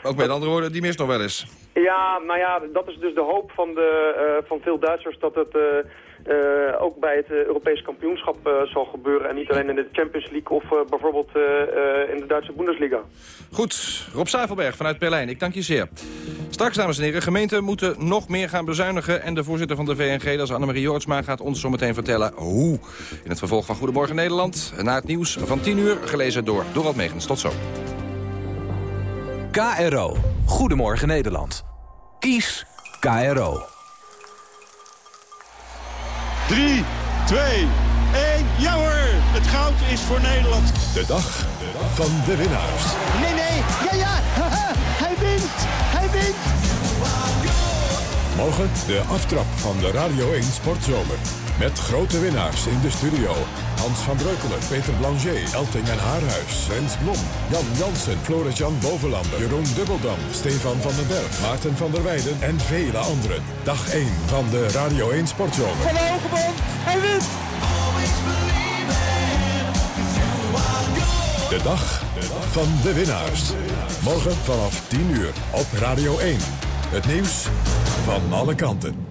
Ook met andere woorden, die mist nog wel eens. ja, nou ja, dat is dus de hoop van, de, eh, van veel Duitsers dat het eh, eh, ook bij het uh, Europees kampioenschap zal gebeuren. En niet alleen in de Champions League of bijvoorbeeld in de Duitse Bundesliga. Goed, Rob Zuivelberg vanuit Berlijn, ik dank je zeer. Straks, dames en heren, gemeenten moeten nog meer gaan bezuinigen. En de voorzitter van de VNG, dat is Annemarie Joortsma, gaat ons zo meteen vertellen hoe. In het vervolg van Goedemorgen Nederland, na het nieuws van 10 uur, gelezen door Dorald Megens. Tot zo. KRO. Goedemorgen Nederland. Kies KRO. 3, 2, 1. Ja hoor, het goud is voor Nederland. De dag van de winnaars. Nee, nee, ja, ja, haha, hij wint, hij wint. Morgen de aftrap van de Radio 1 Sportzomer. Met grote winnaars in de studio. Hans van Breukelen, Peter Blanger, Elting en Haarhuis, Rens Blom, Jan Jansen, Floris-Jan Bovenlander, Jeroen Dubbeldam, Stefan van den Berg, Maarten van der Weijden en vele anderen. Dag 1 van de Radio 1 Sportzomer. Van Hogebond, hij wint. De dag van de winnaars. Morgen vanaf 10 uur op Radio 1. Het nieuws van alle kanten.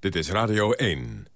Dit is Radio 1.